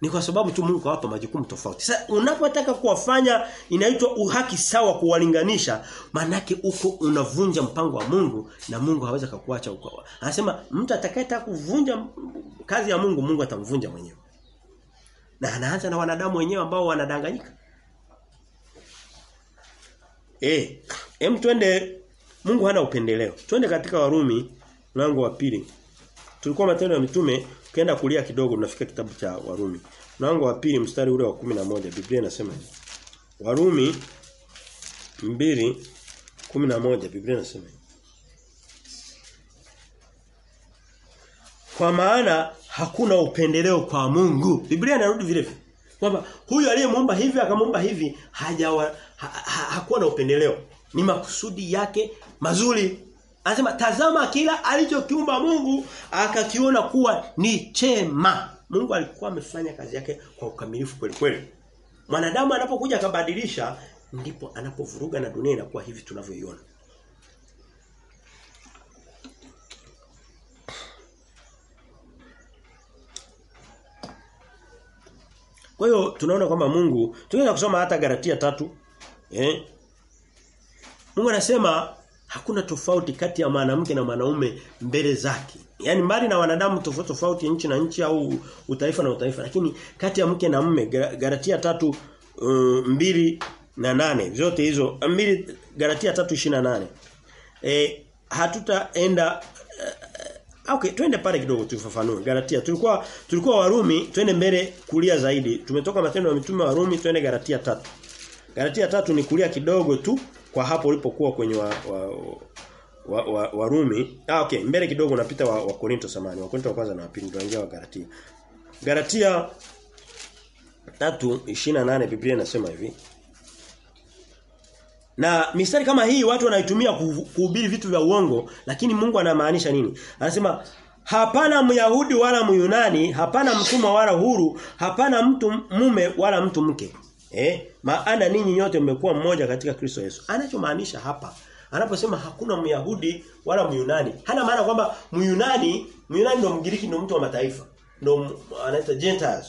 ni kwa sababu tu Mungu kawapa majukumu tofauti. Sasa unapotaka kuwafanya inaitwa uhaki sawa kuwalinganisha, manake uko unavunja mpango wa Mungu na Mungu hawezi kukuacha uko. Anasema mtu atakayetaka kuvunja kazi ya Mungu, Mungu atamvunja mwenyewe. Na anaanza na wanadamu wenyewe ambao wanadanganyika. Eh, hem twende Mungu hana upendeleo. Twende katika Warumi mlango wa pili. Tulikuwa matendo ya mitume Ukienda kulia kidogo tunafika kitabu cha Warumi. Mlango wa pili mstari ule wa 11 Biblia inasema hivi. Warumi 2:11 Biblia inasema hivi. Kwa maana hakuna upendeleo kwa Mungu. Biblia inarudi vile vile. Kwamba huyu aliyemuomba hivi akamuomba hivi hajawa ha, ha, hakuwa na upendeleo. Ni makusudi yake mazuri Anasema tazama kila alichokiumba Mungu akakiona kuwa ni chema. Mungu alikuwa amefanya kazi yake kwa ukamilifu kweli kweli. Mwanadamu anapokuja akabadilisha ndipo anapovuruga na dunia inakuwa hivi tunavyoiona. Kwa hiyo tunaona kwamba Mungu tunaweza kusoma hata Galatia tatu eh Mungu anasema hakuna tofauti kati ya mwanamke na mwanaume mbele zake. Yaani mbali na wanadamu tofauti tofauti nchi na nchi au utaifa na utaifa lakini kati ya mke na mume Galatia tatu um, mbili na nane. Zote hizo mbili Galatia 3:28 eh hatutaenda uh, okay twende pale kidogo tufafanue Galatia tulikuwa tulikuwa Warumi twende mbele kulia zaidi. Tumetoka matendo ya mitume Warumi twende Galatia tatu. Galatia tatu ni kulia kidogo tu kwa hapo ulipokuwa kwenye wa, wa, wa, wa, wa Rumi. Ah okay, mbele kidogo unapita wa, wa Korinto samani. Wa Korinto wa kwanza na wa pili ndio wa Galatia. Galatia 3:28 Biblia inasema hivi. Na mistari kama hii watu wanaitumia kuhubiri vitu vya uongo, lakini Mungu anamaanisha nini? Anasema hapana Myahudi wala Myunani, hapana mtumwa wala huru, hapana mtu mume wala mtu mke. Eh, maana ninyi nyote mmekuwa mmoja katika Kristo Yesu. Anachomaanisha hapa, anaposema hakuna Myahudi wala Myunani, hana maana kwamba Myunani, Myunani ndio Mgiriki ndio mtu wa mataifa. Ndio anaita Gentiles.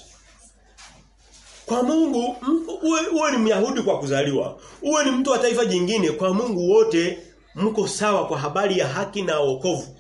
Kwa Mungu uwe ni Myahudi kwa kuzaliwa, uwe ni mtu wa taifa jingine, kwa Mungu wote mko sawa kwa habari ya haki na wokovu.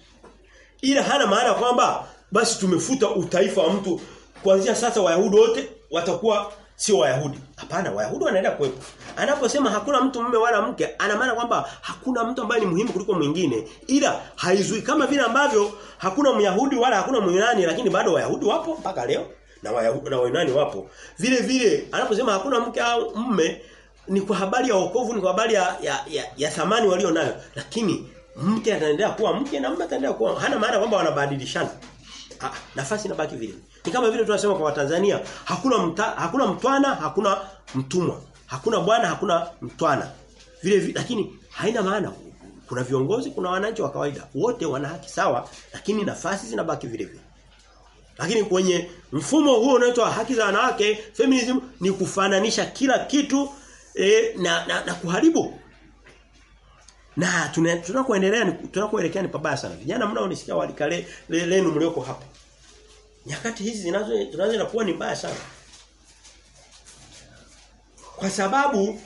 Ila hana maana kwamba basi tumefuta utaifa wa mtu kuanzia sasa Wayahudi wote watakuwa sio Wayahudi. Hapana, Wayahudi wanaenda kuwepo. Anaposema hakuna mtu mume wala mke, ana maana kwamba hakuna mtu ambaye ni muhimu kuliko mwingine, ila haizui kama vile ambavyo hakuna Myahudi wala hakuna Myunani lakini bado Wayahudi wapo mpaka leo na Wayahudi na Wayunani wapo. Vile vile anaposema hakuna mke au mume ni kwa habari ya wokovu, ni kwa habari ya ya, ya, ya thamani walio nayo. Lakini mke ataendelea kuwa mke na mume ataendelea kuwa hana maana kwamba wanabadilishana. Ah, nafasi inabaki vile. Ni kama vile tunasema kwa Watanzania, hakuna mta, hakuna mtwana, hakuna mtumwa. Hakuna bwana, hakuna mtwana. Vile, vile lakini haina maana. Kuna viongozi, kuna wananchi wa kawaida. Wote wana haki sawa, lakini nafasi zinabaki vile vile. Lakini kwenye mfumo huo unaoitwa haki za wanawake, feminism ni kufananisha kila kitu e, na, na, na kuharibu. Na tunakoendelea tunakoelekea ni pabaya sana. Vijana mnaonisikia walikale le, lenu mlioko hapa. Nyakati hizi zinazo zinazo kuwa ni mbaya sana. Kwa sababu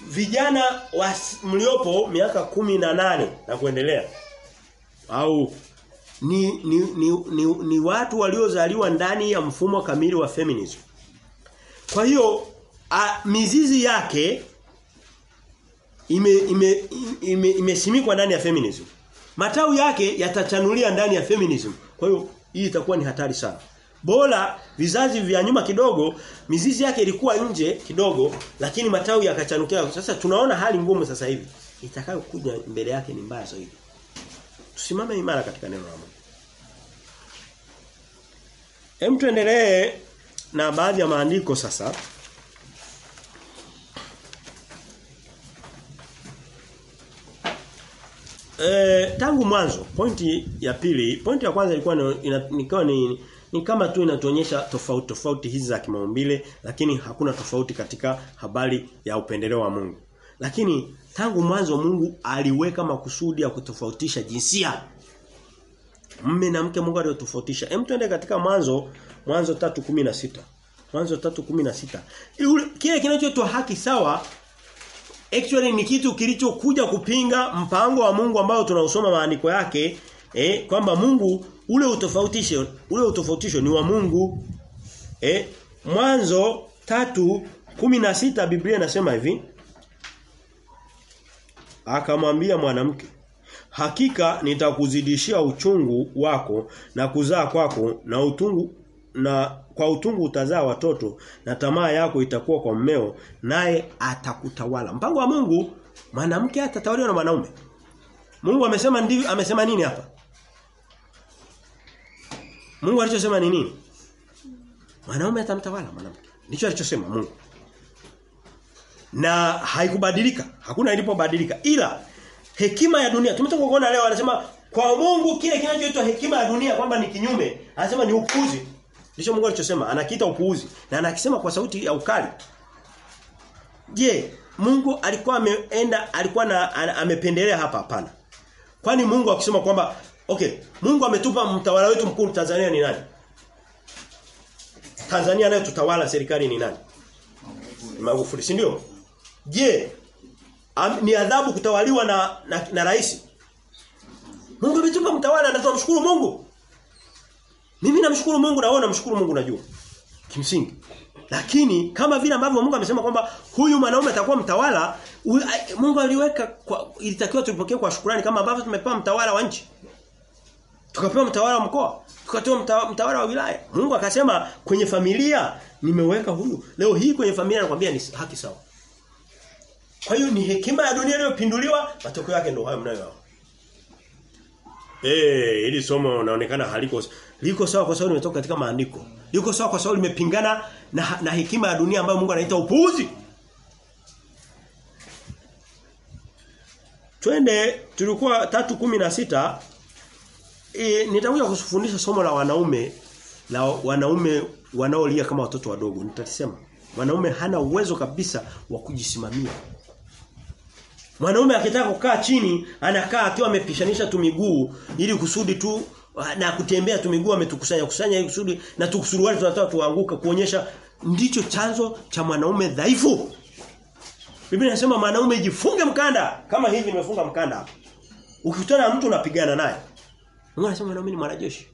vijana mliopo miaka kumi na nane na kuendelea au ni ni, ni, ni, ni watu waliozaliwa ndani ya mfumo kamili wa feminism. Kwa hiyo a, mizizi yake ime ime ime imesimikwa ndani ya feminism. Matawi yake yatachanulia ndani ya feminism. Kwa hiyo hii itakuwa ni hatari sana. Bora vizazi vya nyuma kidogo mizizi yake ilikuwa nje kidogo lakini matawi yakachanukia. Sasa tunaona hali ngumu sasa hivi. Itakayokuja mbele yake ni mbaya zaidi. Tusimame imara katika neno la Mungu. Hem tuendelee na baadhi ya maandiko sasa. E, tangu mwanzo pointi ya pili pointi ya kwanza ilikuwa nikawa ni, ni kama tu inatuonyesha tofauti tofauti hizi za kimaumbile lakini hakuna tofauti katika habari ya upendeleo wa Mungu lakini tangu mwanzo Mungu aliweka makusudi ya kutofautisha jinsia Mme na mke Mungu aliotofautisha. Hem tuende katika mwanzo mwanzo 3:16. Mwanzo 3:16. Kile kinachoitwa haki sawa actually ni kitu kilichokuja kupinga mpango wa Mungu ambao tunausoma maandiko yake eh kwamba Mungu ule utofautisho ule utofautisho ni wa Mungu. Eh mwanzo 3:16 Biblia inasema hivi. Akamwambia mwanamke Hakika nitakuzidishia uchungu wako na kuzaa kwako na utungu na kwa utungu utazaa watoto na tamaa yako itakuwa kwa mmeo naye atakutawala. Mpango wa Mungu mwanamke atatawaliwa na mwanaume. Mungu amesema ndivyo amesema nini hapa? Mungu alichosema ni nini? Mwanaume atamtawala mwanamke. Ndicho alichosema Mungu. Na haikubadilika. Hakuna ilipobadilika. Ila hekima ya dunia tumetoka kuona leo anasema kwa Mungu kile kinachoitwa hekima ya dunia kwamba ni kinyume anasema ni upuuzi ndicho Mungu alichosema anakiita upuuzi na anakisema kwa sauti ya ukali. Je Mungu alikuwa ameenda alikuwa na amependelea hapa? Hapana. Kwani Mungu akisema kwamba okay Mungu ametupa mtawala wetu mkuu Tanzania ni nani? Tanzania nayo tutawala serikali ni nani? Magufuli si ndio? Je Am, ni adhabu kutawaliwa na na, na rais. Mungu ametupa mtawala na tunamshukuru Mungu. Mimi namshukuru Mungu na wewe namshukuru Mungu najua. Kimsingi. Lakini kama vile ambavyo Mungu amesema kwamba huyu mwanaume atakuwa mtawala, u, Mungu aliweka kwa ilitakiwa tulipokee kwa shukrani kama ambavyo tumepewa mtawala wa nchi. Tukapewa mtawala wa mkoa, tukapewa mtawala, wa wilaya. Mungu akasema kwenye familia nimeweka huyu. Leo hii kwenye familia nakwambia ni haki sawa. Kwa hiyo ni hekima ya dunia iliyopinduliwa, matokeo yake ndio hayo mnayoona. Eh, hey, hili somo linaonekana haliko liko sawa kwa sababu limetoka katika maandiko. Liko sawa kwa sababu limepingana na, na hekima ya dunia ambayo Mungu anaita upuuzi. Twende tulikuwa 3:16 e, nitakuja kufundisha somo la wanaume la wanaume wanaolia kama watoto wadogo. Nitasema mwanaume hana uwezo kabisa wa kujisimamia. Mwanaume akitaka kukaa chini anakaa akiwa amepishanisha tu miguu ili kusudi tu na kutembea tu miguu ametukusanya kusanya ili kusudi na tukusuruali tunataka tuanguka kuonyesha ndicho chanzo cha mwanaume dhaifu. Biblia inasema mwanaume jifunge mkanda kama hivi nimefunga mkanda hapa. Ukikutana na mtu unapigana naye. Mungu anasema mwanaume ni mwanajeshi.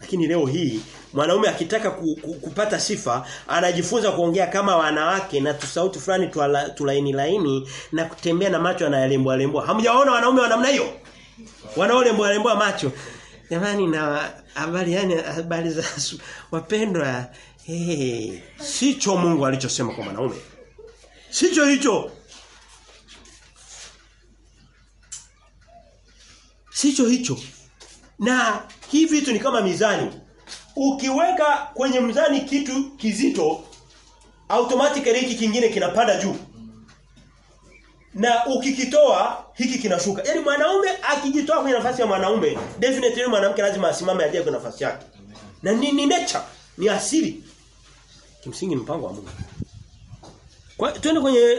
Lakini leo hii mwanaume akitaka ku, ku, kupata sifa anajifunza kuongea kama wanawake na tusauti fulani tulaini laini na kutembea na macho anayalembwa lembwa. Hamjaona wanaume wa namna hiyo? Wanaolembwa lembwa macho. Jamani na habari yani habari za wapendwa hey, sicho Mungu alichosema kwa mwanaume. Sicho hicho. Sicho hicho. Na hii vitu ni kama mizani. Ukiweka kwenye mzani kitu kizito automatically hiki kingine kinapanda juu. Na ukikitoa hiki kinashuka. Yaani mwanaume akijitoa kwenye nafasi ya mwanaume, definitely mwanamke lazima asimame aje kwenye nafasi yake. Na ni, ni nature, ni asili. Kimsingi mpango wa Mungu. Kwa twende kwenye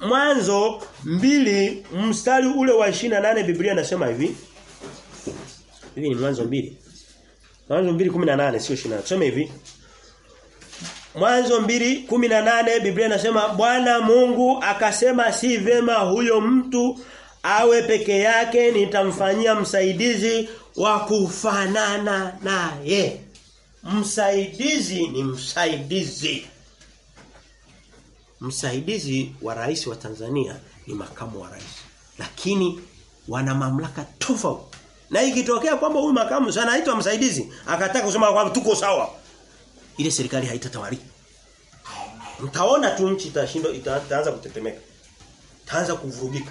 Mwanzo mbili mstari ule wa 28 Biblia inasema hivi. Hivi ni Mwanzo mbili Mwanzo 2:18 sio 28. Tuseme hivi. Mwanzo 2:18 Biblia inasema Bwana Mungu akasema si vema huyo mtu awe peke yake nitamfanyia msaidizi wa kufanana naye. Msaidizi ni msaidizi. Msaidizi wa rais wa Tanzania ni makamu wa rais. Lakini wana mamlaka tofauti. Na ikitokea kwamba huyu makamu sana anaitwa msaidizi, akataka kusema kwamba tuko sawa. Ile serikali haitatawalika. Mtaona tu nchi itashindwa itaanza kutetemeka. Itaanza kuvurugika.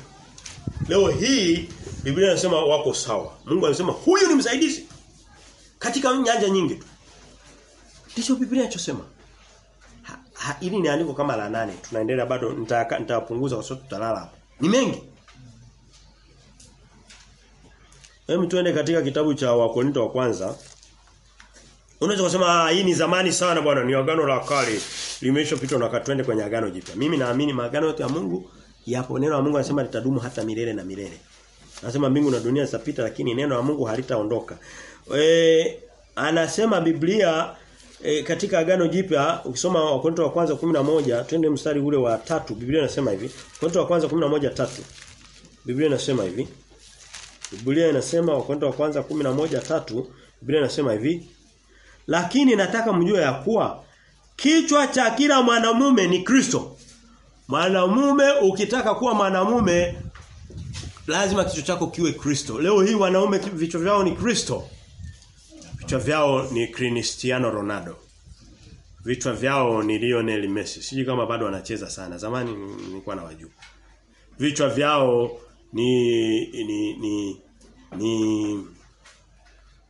Leo hii Biblia inasema wako sawa. Mungu anasema huyu ni msaidizi. Katika nyanja nyingi tu. Ndicho Biblia inachosema. Hili ni andiko kama la nane. Tunaendelea bado nitapunguza kwa sababu tutalala hapa. Ni mengi. Hebu tuende katika kitabu cha Wakorinto wa kwanza. Unaweza kusema hii ni zamani sana bwana, ni agano la kale. Limeshapitwa na katwende kwenye agano jipya. Mimi naamini maagano yote ya Mungu yapo. Neno la Mungu anasema litadumu hata milele na milele. Anasema mbingu na dunia zitapita lakini neno la Mungu halitaondoka. E, anasema Biblia e, katika agano jipya ukisoma Wakorintho wa kwanza 11 twende mstari ule wa tatu Biblia inasema hivi. Wakorintho wa kwanza 11 tatu Biblia inasema hivi. Biblia inasema Wakorintho wa kwanza 11 tatu Biblia inasema hivi. Lakini nataka mjue ya kuwa kichwa cha kila mwanamume ni Kristo. Mwanamume ukitaka kuwa mwanamume lazima kichwa chako kiwe Kristo. Leo hii wanaume vichwa vyao ni Kristo. Vichwa vyao ni Cristiano Ronaldo. Vichwa vyao ni Lionel Messi. Sijui kama bado wanacheza sana. Zamani nilikuwa na wajua. Vichwa vyao ni ni ni ni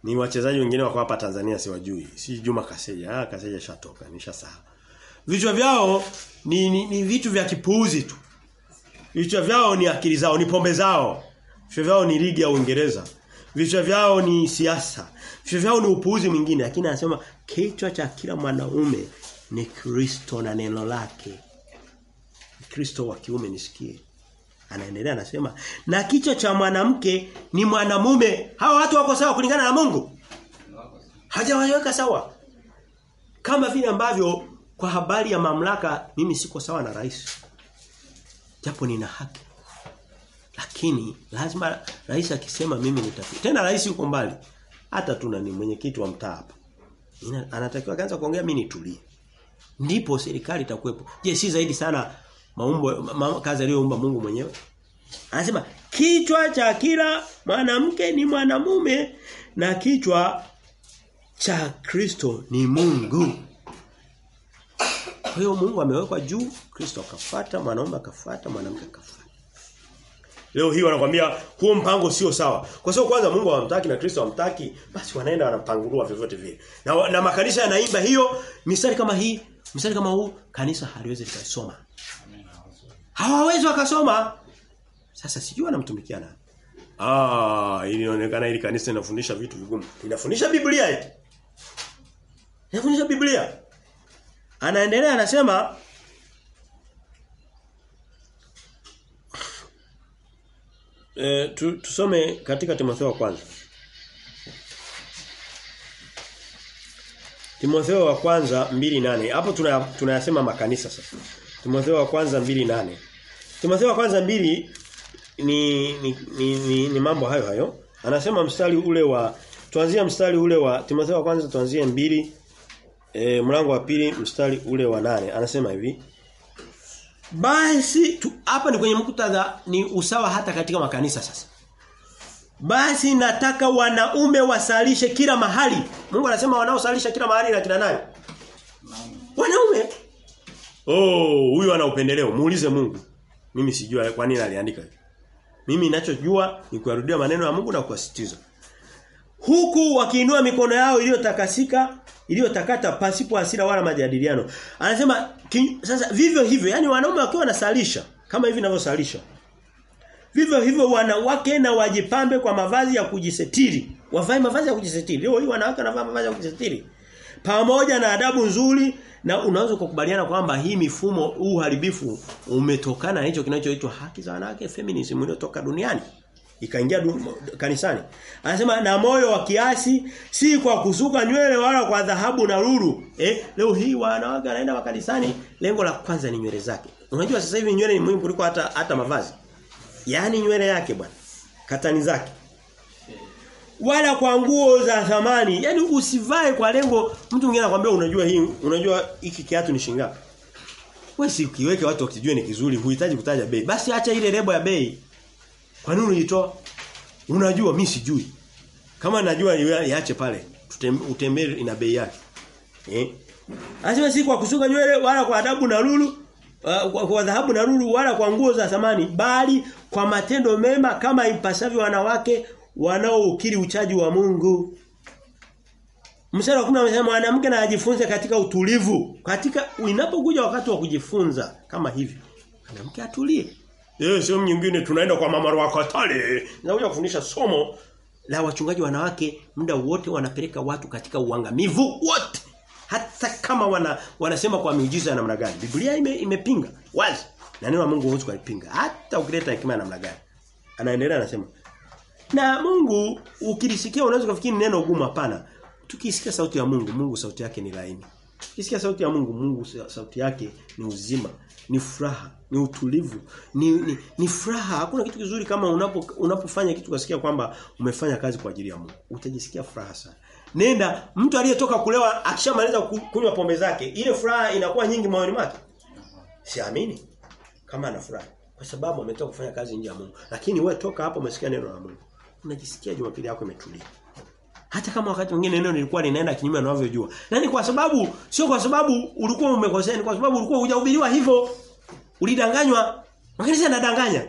ni wachezaji wengine wako hapa Tanzania siwajui. Si Juma Kaseja. Ah Kaseja shatoka, nishasahau. Vichwa vyao ni, ni, ni vitu vya kipuuzi tu. Vichwa vyao ni akili zao, ni pombe zao. Vichwa vyao ni ligi ya Uingereza. Vichwa vyao ni siasa. Vichwa vyao ni upuuzi mwingine, lakini anasema kichwa cha kila mwanaume ni Kristo na neno lake. Kristo wa kiume nisikie. Anaendelea anasema na kichwa cha mwanamke ni mwanamume. Hawa watu wako sawa kulingana na Mungu? Hajawaweka sawa. Kama vile ambavyo kwa habari ya mamlaka mimi siko sawa na rais. Japo nina haki. Lakini lazima rais akisema mimi nitafi. Tena rais yuko mbali. Hata tuna ni mwenyekiti wa mtaa hapa. Anatakiwa kwanza kuongea mimi nitulie. Ndipo serikali itakuwepo. Je, si zaidi sana maumbo ma, kazi aliyoumba Mungu mwenyewe? Anasema kichwa cha kila mwanamke ni mwanamume na kichwa cha Kristo ni Mungu. Kwa hiyo Mungu amewekwa juu, Kristo akafuata, mwanaume akafuata, mwanamke akafuata. Leo hii wanakuambia huo mpango sio sawa. Kwa sababu kwanza Mungu hawamtaki na Kristo hawamtaki, basi wanaenda wanapangurua vyovyote vile. Na, na makanisa yanaimba hiyo misali kama hii, misali kama huu kanisa haliwezi likasoma. Hawawezi wakasoma. Sasa sijui wanamtumikia nani. Ah, ilionekana ili kanisa linafundisha vitu vigumu. Linafundisha Biblia eti. Linafundisha Biblia. Anaendelea anasema E, tu, tusome katika Timotheo wa kwanza. Timotheo wa kwanza 2:8. Hapo tunayasema tuna makanisa sasa. Timotheo wa kwanza 2:8. Timotheo wa kwanza mbili ni ni, ni, ni ni mambo hayo hayo. Anasema mstari ule wa tuanzie mstari ule wa Timotheo kwanza tuanzie mbili e, mlango wa pili mstari ule wa nane Anasema hivi. Basi hapa ni kwenye muktadha ni usawa hata katika makanisa sasa. Basi nataka wanaume wasalishe kila mahali. Mungu anasema wanaosalisha kila mahali na kina nani? Wanaume. Oh, huyu ana upendeleo. Muulize Mungu. Mimi sijua kwa nini aliandika hivi. Mimi ninachojua ni kuyarudia maneno ya Mungu na kuasitiza. Huku wakiinua mikono yao iliyotakasika, iliyotakata pasipo hasira wala majadiliano. Anasema kin, sasa vivyo hivyo, yani wanaume wakiwa wanasalisha kama hivi ninavyosalisha. Vivyo hivyo wanawake na wajipambe kwa mavazi ya kujisetiri. Wavae mavazi ya kujisetiri. Leo hii wanawake wanavaa mavazi ya kujisetiri. Pamoja na adabu nzuri na unaweza kukubaliana kwamba hii mifumo huu uharibifu umetokana na hicho kinachoitwa haki za wanawake feminism iliyotoka duniani ikaingia dun, kanisani. Anasema na moyo wa kiasi si kwa kusuka nywele wala kwa dhahabu na lulu. Eh, leo hii wanawake wanaenda makanisani lengo la kwanza ni nywele zake. Unajua sasa hivi nywele ni muhimu kuliko hata hata mavazi. Yaani nywele yake bwana. Katani zake. Wala kwa nguo za thamani. Yaani usivae kwa lengo mtu mwingine anakuambia unajua hii unajua hiki kiatu ni shilingi ngapi? Wewe si kiweke watu wakijue ni kizuri, huhitaji kutaja bei. Basi acha ile lebo ya bei. Kwa nini unitoa? Unajua mimi sijui. Kama najua iache pale. Utembee ina bei yake. Eh? Anasema si kwa kusuka nywele wala kwa adabu na lulu kwa, kwa dhahabu na lulu wala kwa nguo za thamani bali kwa matendo mema kama ipasavyo wanawake wanaoukiri uchaji wa Mungu. Mstari wa 10 anasema mwanamke na ajifunze katika utulivu. Katika inapokuja wakati wa kujifunza kama hivi. Mwanamke atulie. Eh sehemu nyingine tunaenda kwa mama wa Katale. Nakuja kufundisha somo la wachungaji wanawake muda wote wanapeleka watu katika uangamivu wote. Hata kama wana wanasema kwa miujiza ya namna gani. Biblia ime, imepinga wazi. Na neno la Mungu huwezi kulipinga. Hata ukileta hekima ya namna gani. Anaendelea anasema. Na Mungu ukilisikia unaweza kufikiri neno gumu hapana. Tukisikia sauti ya Mungu, Mungu sauti yake ni laini. Tukisikia sauti ya Mungu, Mungu sauti yake ni uzima, ni furaha, ni utulivu, ni ni, ni furaha. Hakuna kitu kizuri kama unapo unapofanya kitu ukasikia kwamba umefanya kazi kwa ajili ya Mungu. Utajisikia furaha sana. Nenda mtu aliyetoka kulewa akishamaliza kunywa pombe zake, ile furaha inakuwa nyingi moyoni mwake. Siamini kama ana furaha kwa sababu ametoka kufanya kazi nje ya Mungu. Lakini wewe toka hapo umesikia neno la Mungu. Unajisikia Jumapili yako imetulia. Hata kama wakati mwingine neno lilikuwa linaenda kinyume na unavyojua. Na ni kwa sababu sio kwa sababu ulikuwa umekosea, ni kwa sababu ulikuwa hujahubiriwa hivyo. Ulidanganywa. Makanisa yanadanganya.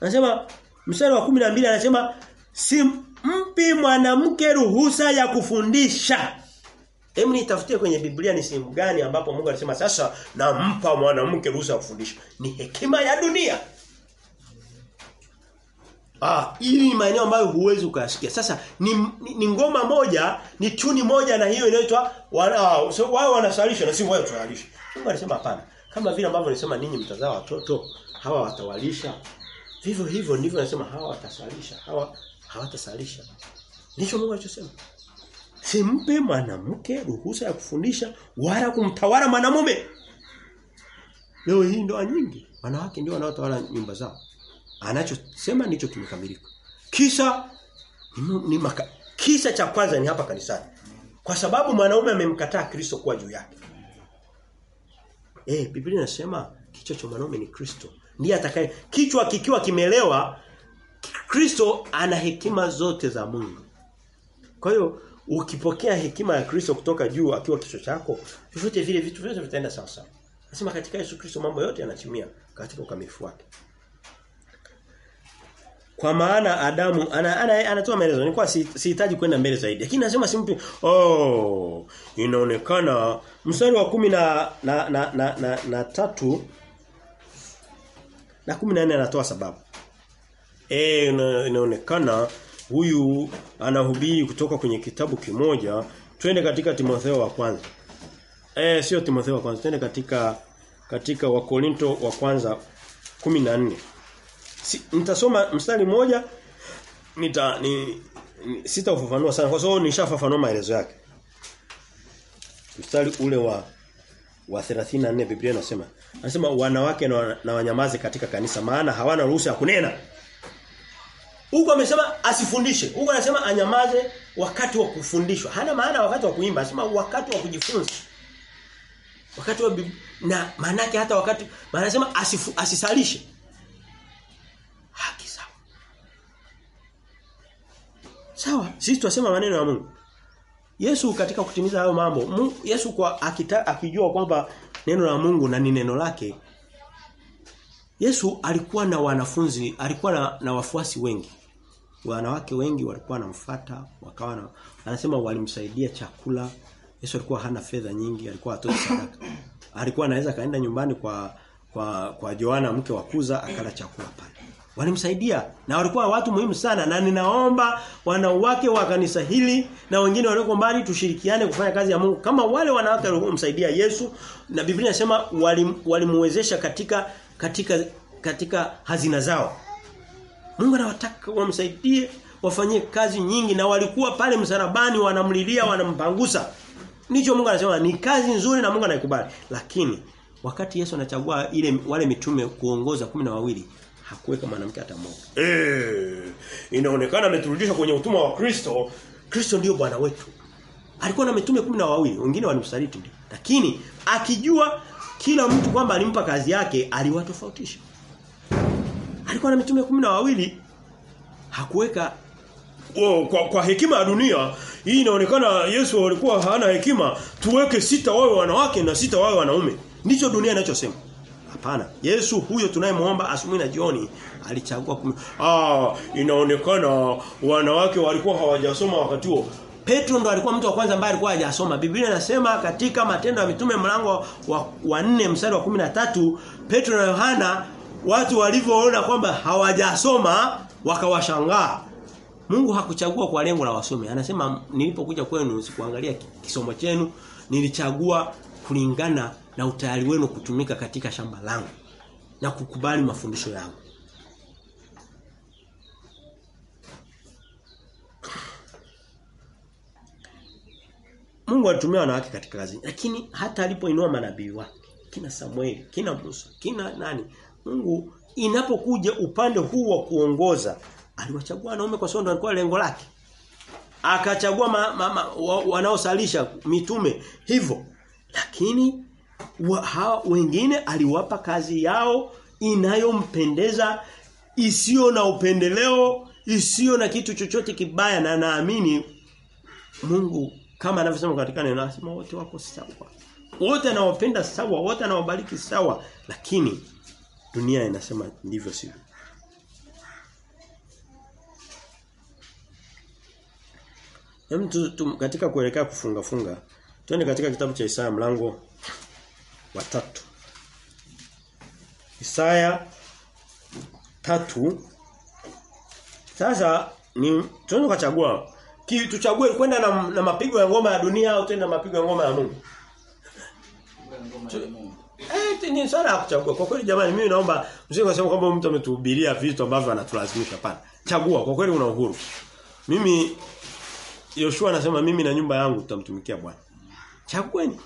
Anasema mstari wa 12 anasema simpi mwanamke ruhusa ya kufundisha. Hebu nitafutie kwenye Biblia ni sehemu gani ambapo Mungu alisema sasa nampa mwanamke ruhusa ya kufundisha. Ni hekima ya dunia. Ah, hii ni maeneo ambayo huwezi ukayasikia. Sasa ni, ni, ni ngoma moja, ni tuni moja na hiyo inaitwa wao so, wanasalisha na si wao tunalisha. Mungu alisema hapana. Kama vile ambavyo alisema ninyi mtazaa watoto, hawa watawalisha. Vivyo hivyo ndivyo anasema hawa watasalisha, hawa hawatasalisha. Ndicho Mungu alichosema. Simpe mwanamke ruhusa ya kufundisha wala kumtawala mwanamume. Leo hii ndoa nyingi wanawake ndio wanaotawala nyumba zao. Anachosema ndicho kimekamilika. Kisa ni, maka, kisa cha kwanza ni hapa kanisani. Kwa sababu mwanaume amemkataa Kristo kuwa juu yake. Eh, Biblia inasema kichwa cha mwanaume ni Kristo. Ndiye atakaye kichwa kikiwa kimelewa Kristo ana hekima zote za Mungu. Kwa hiyo ukipokea hekima ya Kristo kutoka juu akiwa kichwa chako, vyovyote vile vitu vyote vitaenda sawa sawa. Nasema katika Yesu Kristo mambo yote yanachimia katika ukamilifu wake. Kwa maana Adamu ana, ana, anatoa maelezo. Nilikuwa sihitaji si kwenda mbele zaidi. Lakini nasema simpi oh inaonekana mstari wa kumi na na na na, na, na tatu na kumi na nne anatoa sababu. Eh inaonekana huyu anahubiri kutoka kwenye kitabu kimoja. Twende katika Timotheo wa kwanza. Eh sio Timotheo wa kwanza, twende katika katika Wakorinto wa kwanza 14. Si, nitasoma mstari mmoja nita ni, ni sitaufafanua sana kwa sababu nishafafanua maelezo yake. mstari ule wa wa 34 Biblia inasema anasema wanawake na, na wanyamaze katika kanisa maana hawana ruhusa ya kunena. Huko amesema asifundishe. Huko anasema anyamaze wakati wa kufundishwa. Hana maana wakati wa kuimba anasema wakati wa kujifunza. Wakati wa na maana hata wakati maana anasema asisalishe sawa sisi tunasema maneno ya Mungu. Yesu katika kutimiza hayo mambo Yesu kwa akita, akijua kwamba neno la Mungu na ni neno lake Yesu alikuwa na wanafunzi alikuwa na, na wafuasi wengi. Wanawake wengi walikuwa wanamfuata wakawa na anasema walimsaidia chakula. Yesu alikuwa hana fedha nyingi alikuwa atoi sadaka. Alikuwa anaweza kaenda nyumbani kwa kwa kwa Joana mke wa Kuza akala chakula pale walimsaidia. Na walikuwa watu muhimu sana. Na ninaomba wanawake wa kanisa hili na wengine walioko mbali tushirikiane kufanya kazi ya Mungu. Kama wale wanawake waliomsaidia Yesu na Biblia inasema walimwezesha wali katika katika katika hazina zao. Mungu anawataka wamsaidie wafanyie kazi nyingi. Na walikuwa pale msalabani wanamlilia wanampangusa. Ndicho Mungu anasema ni kazi nzuri na Mungu anaikubali. Lakini wakati Yesu anachagua ile wale mitume kuongoza kumi na wawili hakuweka mwanamke hata mmoja. Eh, inaonekana ameturudisha kwenye utumwa wa Kristo. Kristo ndio bwana wetu. Alikuwa na mitume kumi na wawili, wengine walimsaliti ndio. Lakini akijua kila mtu kwamba alimpa kazi yake, aliwatofautisha. Alikuwa na mitume kumi na wawili hakuweka Oh, kwa, kwa hekima ya dunia hii inaonekana Yesu alikuwa hana hekima tuweke sita wawe wanawake na sita wawe wanaume ndicho dunia inachosema Hapana. Yesu huyo tunayemuomba asubuhi na jioni alichagua kum... Ah, inaonekana wanawake walikuwa hawajasoma wakati huo. Petro ndo alikuwa mtu wa kwanza ambaye alikuwa hajasoma. Biblia inasema katika Matendo ya Mitume mlango wa, wa 4 mstari wa 13, Petro na Yohana watu walivyoona kwamba hawajasoma wakawashangaa. Mungu hakuchagua kwa lengo la wasome. Anasema nilipokuja kwenu sikuangalia kisomo chenu, nilichagua kulingana na utayari wenu kutumika katika shamba langu na kukubali mafundisho yangu. Mungu alitumia wanawake katika kazi, lakini hata alipoinua manabii wake, kina Samueli, kina Musa, kina nani? Mungu inapokuja upande huu wa kuongoza, aliwachagua wanaume kwa sababu alikuwa lengo lake. Akachagua ma, ma, ma, wa, wanaosalisha mitume hivyo. Lakini wa, ha, wengine aliwapa kazi yao inayompendeza isiyo na upendeleo isiyo na kitu chochote kibaya na naamini Mungu kama anavyosema katika neno anasema wote wako sawa. Wote anawapenda sawa wote anawabariki sawa. Lakini dunia inasema ndivyo sivyo. Hem tu, katika kuelekea kufunga funga twende katika kitabu cha Isaya mlango wa tatu. Isaya tatu Sasa ni tunaweza kuchagua tuchague kwenda na, na mapigo ya ngoma ya dunia au tena mapigo ya ngoma ya Mungu. Eh ni swala ya kuchagua. Kwa kweli jamani mimi naomba mzee kusema kwamba mtu ametuhubiria vitu ambavyo anatulazimisha pana. Chagua kwa kweli una uhuru. Mimi Yoshua anasema mimi na nyumba yangu tutamtumikia Bwana. Chagueni.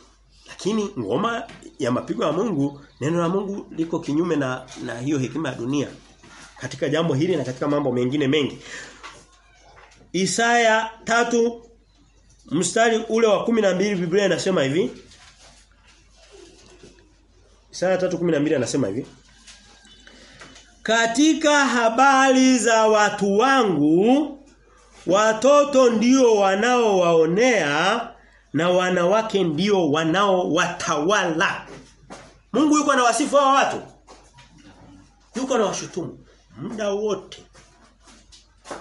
Lakini ngoma ya mapigo ya Mungu, neno la Mungu liko kinyume na na hiyo hekima ya dunia. Katika jambo hili na katika mambo mengine mengi. Isaya tatu mstari ule wa kumi na mbili Biblia inasema hivi. Isaya 3:12 anasema hivi. Katika habari za watu wangu watoto ndio wanaowaonea na wanawake ndio wanaowatawala. Mungu yuko na wasifu wa watu. Yuko na washutumu muda wote.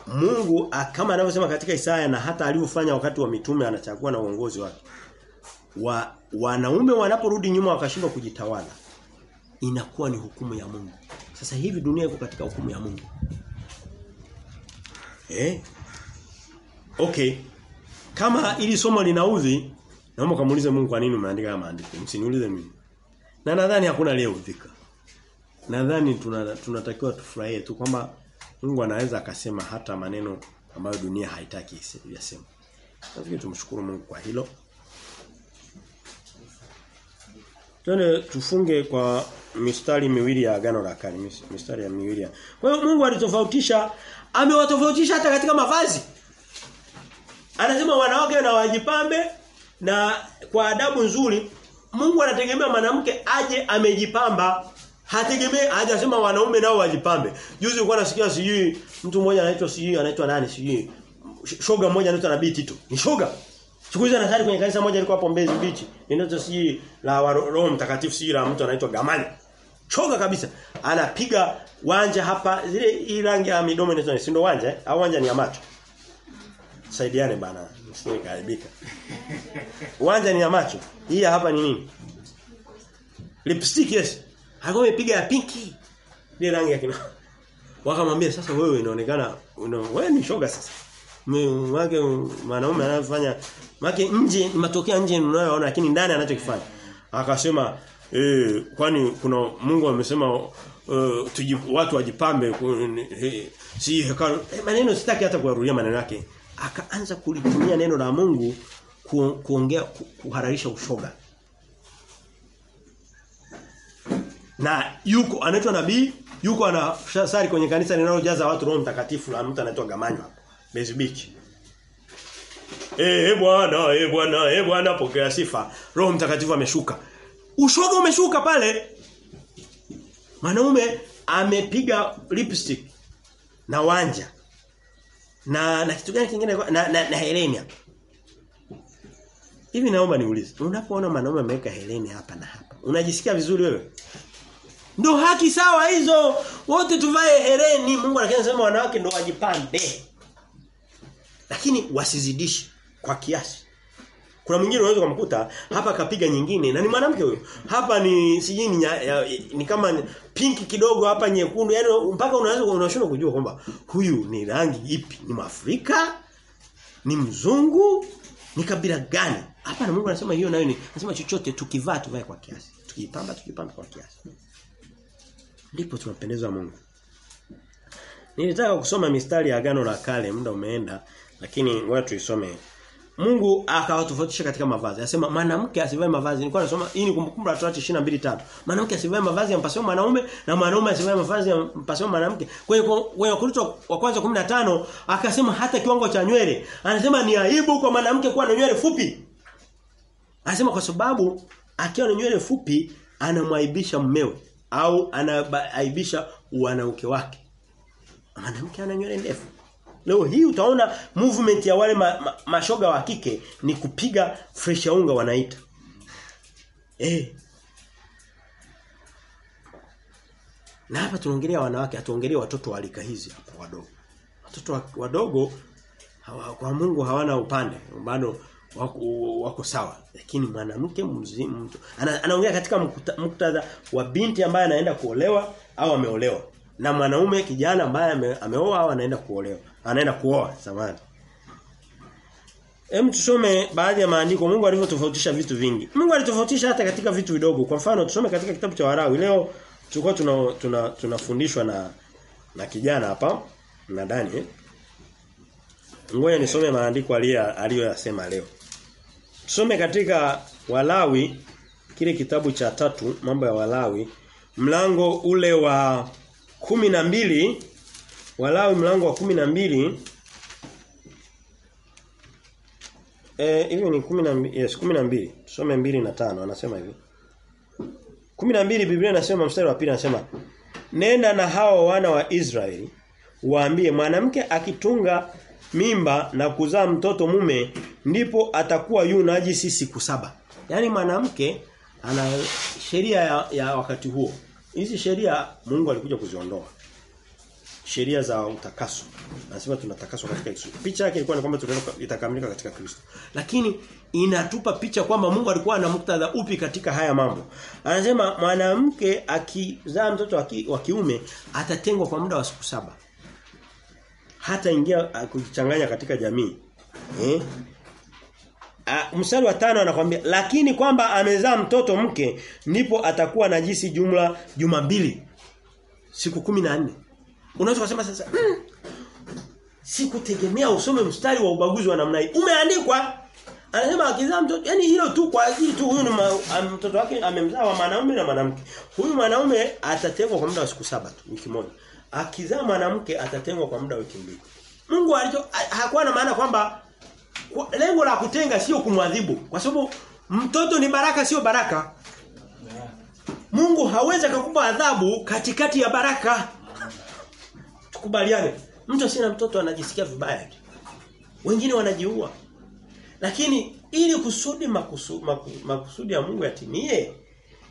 Mungu kama anavyosema katika Isaya na hata alivyofanya wakati wa mitume anachagua na uongozi wake. Wa, wanaume wanaporudi nyuma wakashindwa kujitawala inakuwa ni hukumu ya Mungu. Sasa hivi dunia iko katika hukumu ya Mungu. Eh? Okay. Kama ili somo linaudhi, naomba kamuulize Mungu kwa nini umeandika maandiko. Msiniulize mimi. Na nadhani hakuna aliyeudhika. Nadhani tunatakiwa tuna tufurahie tu kwamba Mungu anaweza akasema hata maneno ambayo dunia haitaki yasemwe Nafikiri tumshukuru Mungu kwa hilo. Twende tufunge kwa mistari miwili ya agano la kale, mistari ya miwili. Kwa hiyo Mungu alitofautisha, amewatofautisha hata katika mavazi. Anasema wanawake na wajipambe na kwa adabu nzuri Mungu anategemea mwanamke aje amejipamba. Hategemei hajasema wanaume nao wajipambe. Juzi nilikuwa nasikia sijui mtu mmoja anaitwa sijui anaitwa nani sijui shoga mmoja anaitwa Nabii Tito. Ni shoga. Siku hizo anasali kwenye kanisa moja alikuwa hapo Mbezi Beach. Ninaitwa sijui la Roho Mtakatifu sijui la mtu anaitwa Gamani. Choga kabisa. Anapiga wanja hapa zile ile rangi ya midomo inaitwa si ndo wanja eh? au wanja ni ya macho. Saidiane bana. Msije kaharibika. Uwanja ni ya macho. Hii hapa ni nini? Lipstick yes. Hakuwa amepiga ya pinki. Ile rangi ya kina. Wakamwambia sasa wewe inaonekana una, wewe ni shoga sasa. Mwake mwanaume anafanya make nje matokeo nje unayoona lakini ndani anachokifanya. Akasema eh kwani kuna Mungu amesema uh, watu wajipambe si hekalu eh, maneno sitaki hata kuyarudia maneno yake. Akaanza kulitumia neno la Mungu ku, kuongea ku, kuhararisha ushoga. Na yuko anaitwa nabii, yuko anasali kwenye kanisa linalojaza watu Roho Mtakatifu na mtu anaitwa Gamanyo hapo. Eh. Eh bwana, eh bwana, eh bwana pokea sifa. Roho Mtakatifu ameshuka. Ushoga umeshuka pale. Mwanaume amepiga lipstick na wanja. Na na kitu gani kingine na na, na hereni hapa. Hivi naomba niulize, unapoona mwanaume ameweka hereni hapa na hapa, unajisikia vizuri wewe? Ndio haki sawa hizo. Wote tuvae hereni. Mungu anasema wanawake ndio wajipande Lakini wasizidishi kwa kiasi. Kuna mwingine unaweza kumkuta hapa kapiga nyingine na ni mwanamke huyo. Hapa ni sijui ni, ni kama pinki kidogo hapa nyekundu. Yaani mpaka unaweza unashindwa kujua kwamba huyu ni rangi ipi? Ni Mwafrika? Ni mzungu? Ni kabila gani? Hapa na Mungu anasema hiyo nayo ni anasema chochote tukivaa tuvae kwa kiasi. Tukipamba tukipamba kwa kiasi. Ndipo tunapendezwa Mungu. Nilitaka kusoma mistari ya agano la kale muda umeenda lakini ngoja tuisome. Mungu akawatofautisha katika mavazi. Anasema mwanamke asivae mavazi. Nilikuwa nasoma hii ni kumbukumbu la Torati 22:5. Mwanamke asivae mavazi yampasao mwanaume na mwanaume asivae mavazi yampasao mwanamke. Kwa hiyo Wakorintho wa kwanza 15 akasema hata kiwango cha nywele. Anasema ni aibu kwa mwanamke kuwa na nywele fupi. Anasema kwa sababu akiwa na nywele fupi anamwaibisha mmewe au anaaibisha wanawake wake. Mwanamke ana nywele ndefu. Leo hii utaona movement ya wale ma, ma, mashoga wa kike ni kupiga fresh unga wanaita. Eh. Na hapa tunaongelea wanawake, hatuongelea watoto walika hizi hapo wadogo. Watoto wadogo hawa, kwa Mungu hawana upande, bado wako, wako sawa. Lakini mwanamke mzima mtu ana, anaongea katika muktadha wa binti ambaye anaenda kuolewa au ameolewa na mwanaume kijana ambaye ame, ameoa au anaenda kuolewa. Anaenda kuoa samani. Hem tusome baadhi ya maandiko Mungu alivyotofautisha vitu vingi. Mungu alitofautisha hata katika vitu vidogo. Kwa mfano tusome katika kitabu cha Warawi. Leo tulikuwa tuna, tuna tunafundishwa na na kijana hapa na Dani. Eh? Ngoja nisome maandiko aliyo aliyoyasema leo. Tusome katika Walawi kile kitabu cha tatu mambo ya Walawi mlango ule wa kumi na mbili Walawi mlango wa kumi na mbili Eh hivi ni 12 yes 12 tusome 2 na 5 anasema hivi 12 Biblia inasema mstari wa pili anasema nenda na hao wana wa Israeli waambie mwanamke akitunga mimba na kuzaa mtoto mume ndipo atakuwa yu najisi siku saba. Yaani mwanamke ana sheria ya, ya wakati huo. Hizi sheria Mungu alikuja kuziondoa. Sheria za utakaso. Anasema tunatakaswa katika Kristo. Picha yake ilikuwa ni kwamba tutaenda itakamilika katika Kristo. Lakini inatupa picha kwamba Mungu alikuwa na muktadha upi katika haya mambo. Anasema mwanamke akizaa mtoto wa kiume atatengwa kwa muda wa siku saba hata ingia kujichanganya katika jamii. Eh? A, mstari wa tano anakuambia lakini kwamba amezaa mtoto mke ndipo atakuwa najisi jumla juma mbili. Siku kumi na nne Unaweza kusema sasa mm, sikutegemea usome mstari wa ubaguzi wa namna hii. Umeandikwa Anasema akizaa mtoto yani hilo tu kwa ajili tu huyu mtoto wake amemzaa wa mwanaume na mwanamke. Huyu mwanaume atatengwa kwa muda wa siku saba tu, wiki moja. Akizaa mwanamke atatengwa kwa muda wa wiki mbili. Mungu alicho ha- hakuwa na maana kwamba kwa- lengo la kutenga sio kumwadhibu kwa sababu mtoto ni baraka sio baraka. Mungu hawezi akakupa adhabu katikati ya baraka. Tukubaliane. Mtu asina mtoto anajisikia vibaya. Wengine wanajiua. Lakini ili kusudi makusu, maku, makusudi ya Mungu yatimie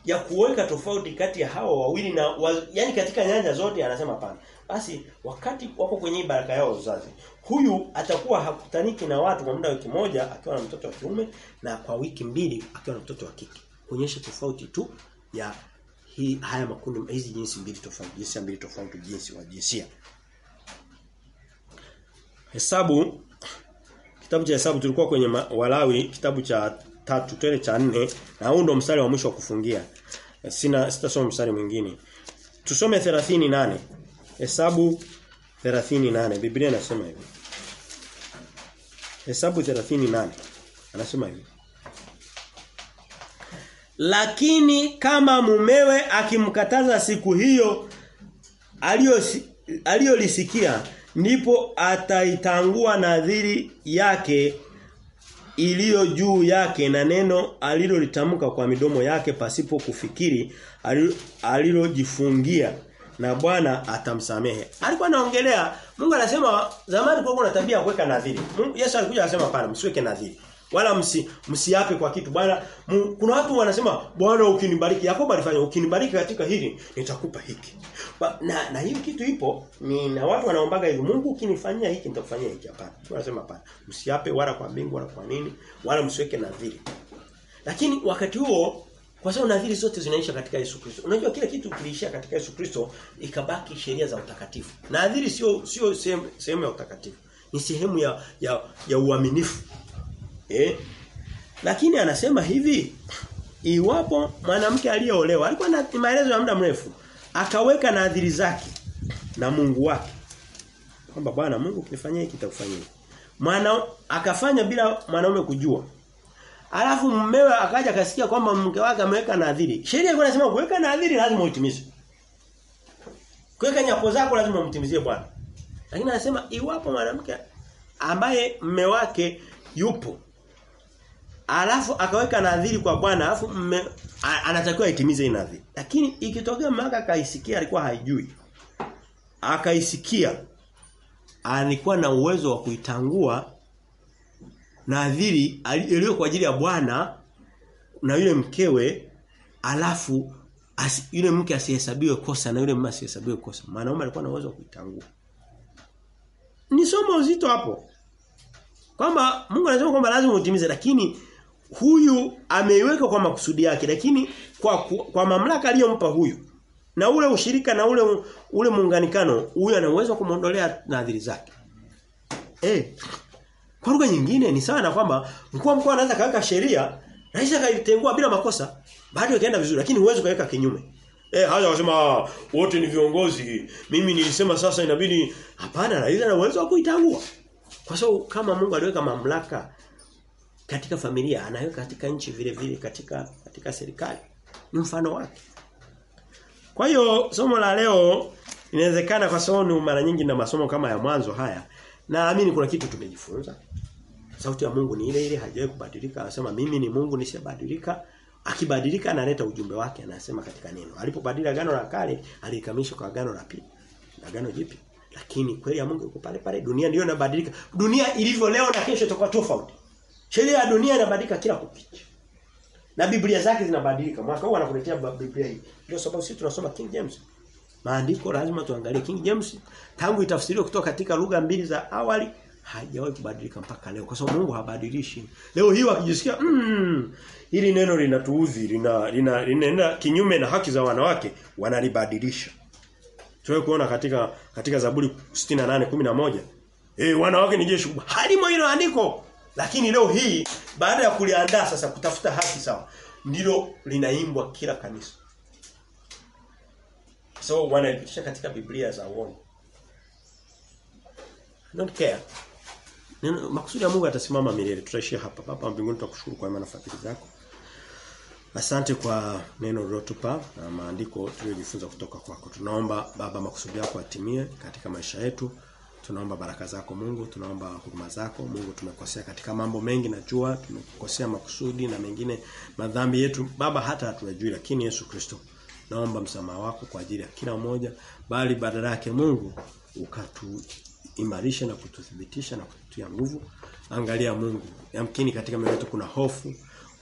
ya kuweka tofauti kati ya hawa wawili na wa, yani katika nyanja zote anasema pana. Basi wakati wako kwenye baraka yao uzazi, huyu atakuwa hakutaniki na watu kwa muda wa wiki moja akiwa na mtoto wa kiume na kwa wiki mbili akiwa na mtoto wa kike. Kuonyesha tofauti tu ya hii haya makundi hizi jinsi mbili tofauti, jinsi mbili tofauti jinsi wa jinsia. Hesabu Kitabu cha hesabu tulikuwa kwenye Walawi kitabu cha tatu tele cha nne na huu ndo mstari wa mwisho wa kufungia. Sina sitasoma mstari mwingine. Tusome 38. Hesabu 38. Biblia inasema hivi. Hesabu 38. Anasema hivi. Lakini kama mumewe akimkataza siku hiyo aliyolisikia ndipo ataitangua nadhiri yake iliyo juu yake na neno alilolitamka kwa midomo yake pasipo kufikiri alilojifungia na Bwana atamsamehe. Alikuwa anaongelea Mungu anasema zamani kulikuwa na tabia ya kuweka nadhiri. Yesu alikuja akasema hapana msiweke nadhiri. Wala msi msiape kwa kitu. Bwana kuna watu wanasema Bwana ukinibariki Yakobo alifanya ukinibariki katika hili nitakupa hiki. Ba, na na hiyo kitu ipo ni na watu wanaombaga hivi Mungu ukinifanyia hiki nitakufanyia hiki hapana. Tunasema hapana. Msiape wala kwa mbingu wala kwa nini wala msiweke nadhiri. Lakini wakati huo kwa sababu nadhiri zote zinaisha katika Yesu Kristo. Unajua kila kitu kiliisha katika Yesu Kristo ikabaki sheria za utakatifu. Nadhiri sio sio sehemu ya utakatifu. Ni sehemu ya ya, ya uaminifu. Eh? Lakini anasema hivi iwapo mwanamke aliyeolewa alikuwa na maelezo ya muda mrefu akaweka nadhiri zake na Mungu wake kwamba bwana Mungu kinifanyia hiki nitakufanyia. Mwana akafanya bila mwanaume kujua. Alafu mmewe akaja akasikia kwamba mke wake ameweka nadhiri. Sheria ilikuwa inasema kuweka nadhiri lazima uitimize. Kuweka nyapo zako lazima umtimizie Bwana. Lakini anasema iwapo mwanamke ambaye mme wake yupo alafu akaweka nadhiri kwa Bwana alafu mme anatakiwa itimize hii nadhiri. Lakini ikitokea mke akaisikia alikuwa haijui. Akaisikia alikuwa na uwezo wa kuitangua nadhiri iliyo kwa ajili ya Bwana na yule mkewe alafu as, yule mke asihesabiwe kosa na yule mama asihesabiwe kosa. Mwanaume alikuwa na uwezo wa kuitangua. Ni somo uzito hapo. Kwamba Mungu anasema kwamba lazima utimize lakini huyu ameiweka kwa makusudi yake lakini kwa kwa mamlaka aliyompa huyu na ule ushirika na ule ule muunganikano huyu ana uwezo kumuondolea nadhiri zake. Eh. Kwa lugha nyingine ni sana na kwamba mkuu wa mkoa anaweza kaweka sheria rais akaitengua bila makosa bado ikaenda vizuri lakini huwezi kaweka kinyume. Eh haya wasema wote ni viongozi. Mimi nilisema sasa inabidi hapana rais ana uwezo wa kuitangua. Kwa sababu kama Mungu aliweka mamlaka katika familia, anaweka katika nchi vile vile katika katika serikali. Ni mfano wake. Kwa hiyo somo la leo inawezekana kwa sababu mara nyingi na masomo kama ya mwanzo haya naamini kuna kitu tumejifunza. Sauti ya Mungu ni ile ile haijawahi kubadilika. Anasema mimi ni Mungu nishabadilika. Akibadilika analeta ujumbe wake anasema katika neno. Alipobadilika agano la kale alikamilisha kwa agano la pili. Agano jipya. Lakini kweli ya Mungu iko pale pale. Dunia ndiyo inabadilika. Dunia ilivyo leo na kesho itakuwa tofauti. Sheria ya dunia inabadilika kila kukicha. Na Biblia zake zinabadilika. Mwaka huu anakuletea Biblia hii. Ndio sababu sisi tunasoma King James. Maandiko lazima tuangalie King James tangu itafsiriwa kutoka katika lugha mbili za awali haijawahi kubadilika mpaka leo kwa sababu Mungu habadilishi. Leo hii wakijisikia mm, hili neno linatuudhi, lina lina, linaenda kinyume na haki za wanawake, wanalibadilisha. Tuwe kuona katika katika Zaburi 68:11. Eh wanawake ni jeshi kubwa. Halimo hilo andiko. Lakini leo hii baada ya kuliandaa sasa kutafuta haki sawa ndilo linaimbwa kila kanisa. So wanalipitisha katika Biblia za uongo. Don't care. Neno makusudi ya Mungu atasimama milele. Tutaishia hapa. Baba mbinguni tunakushukuru kwa maana fadhili zako. Asante kwa neno ulilotupa na maandiko tuliyojifunza kutoka kwako. Tunaomba Baba makusudi yako atimie katika maisha yetu. Tunaomba baraka zako Mungu, tunaomba huruma zako Mungu. Tumekosea katika mambo mengi najua, tumekosea makusudi na mengine madhambi yetu Baba hata hatujui lakini Yesu Kristo naomba msamaha wako kwa ajili ya kila mmoja, bali badala yake Mungu ukatuimarisha na kututhibitisha na kututia nguvu. Angalia Mungu, yamkini katika mioyo yetu kuna hofu,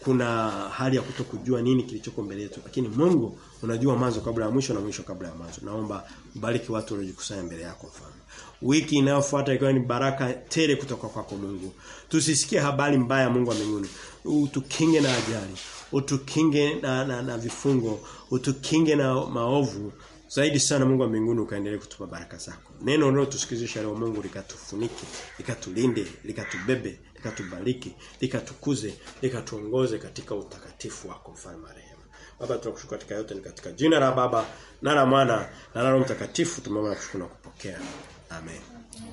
kuna hali ya kutokujua nini kilichoko mbele yetu, lakini Mungu unajua mwanzo kabla ya mwisho na mwisho kabla ya mwanzo. Naomba ubariki watu waliojikusanya mbele yako mfano. Wiki inayofuata ikiwa ni baraka tele kutoka kwako Mungu. Tusisikie habari mbaya Mungu amenguni. Utukinge na ajali, utukinge na, na, na vifungo, utukinge na maovu. Zaidi sana Mungu wa mbinguni ukaendelee kutupa baraka zako. Neno leo tusikizisha leo Mungu likatufunike, likatulinde, likatubebe, likatubariki, likatukuze, likatuongoze katika utakatifu wako mfalme marehemu. Baba tunakushukuru katika yote ni katika jina la Baba na la Mwana na la Roho Mtakatifu tumeomba na kupokea. Amen.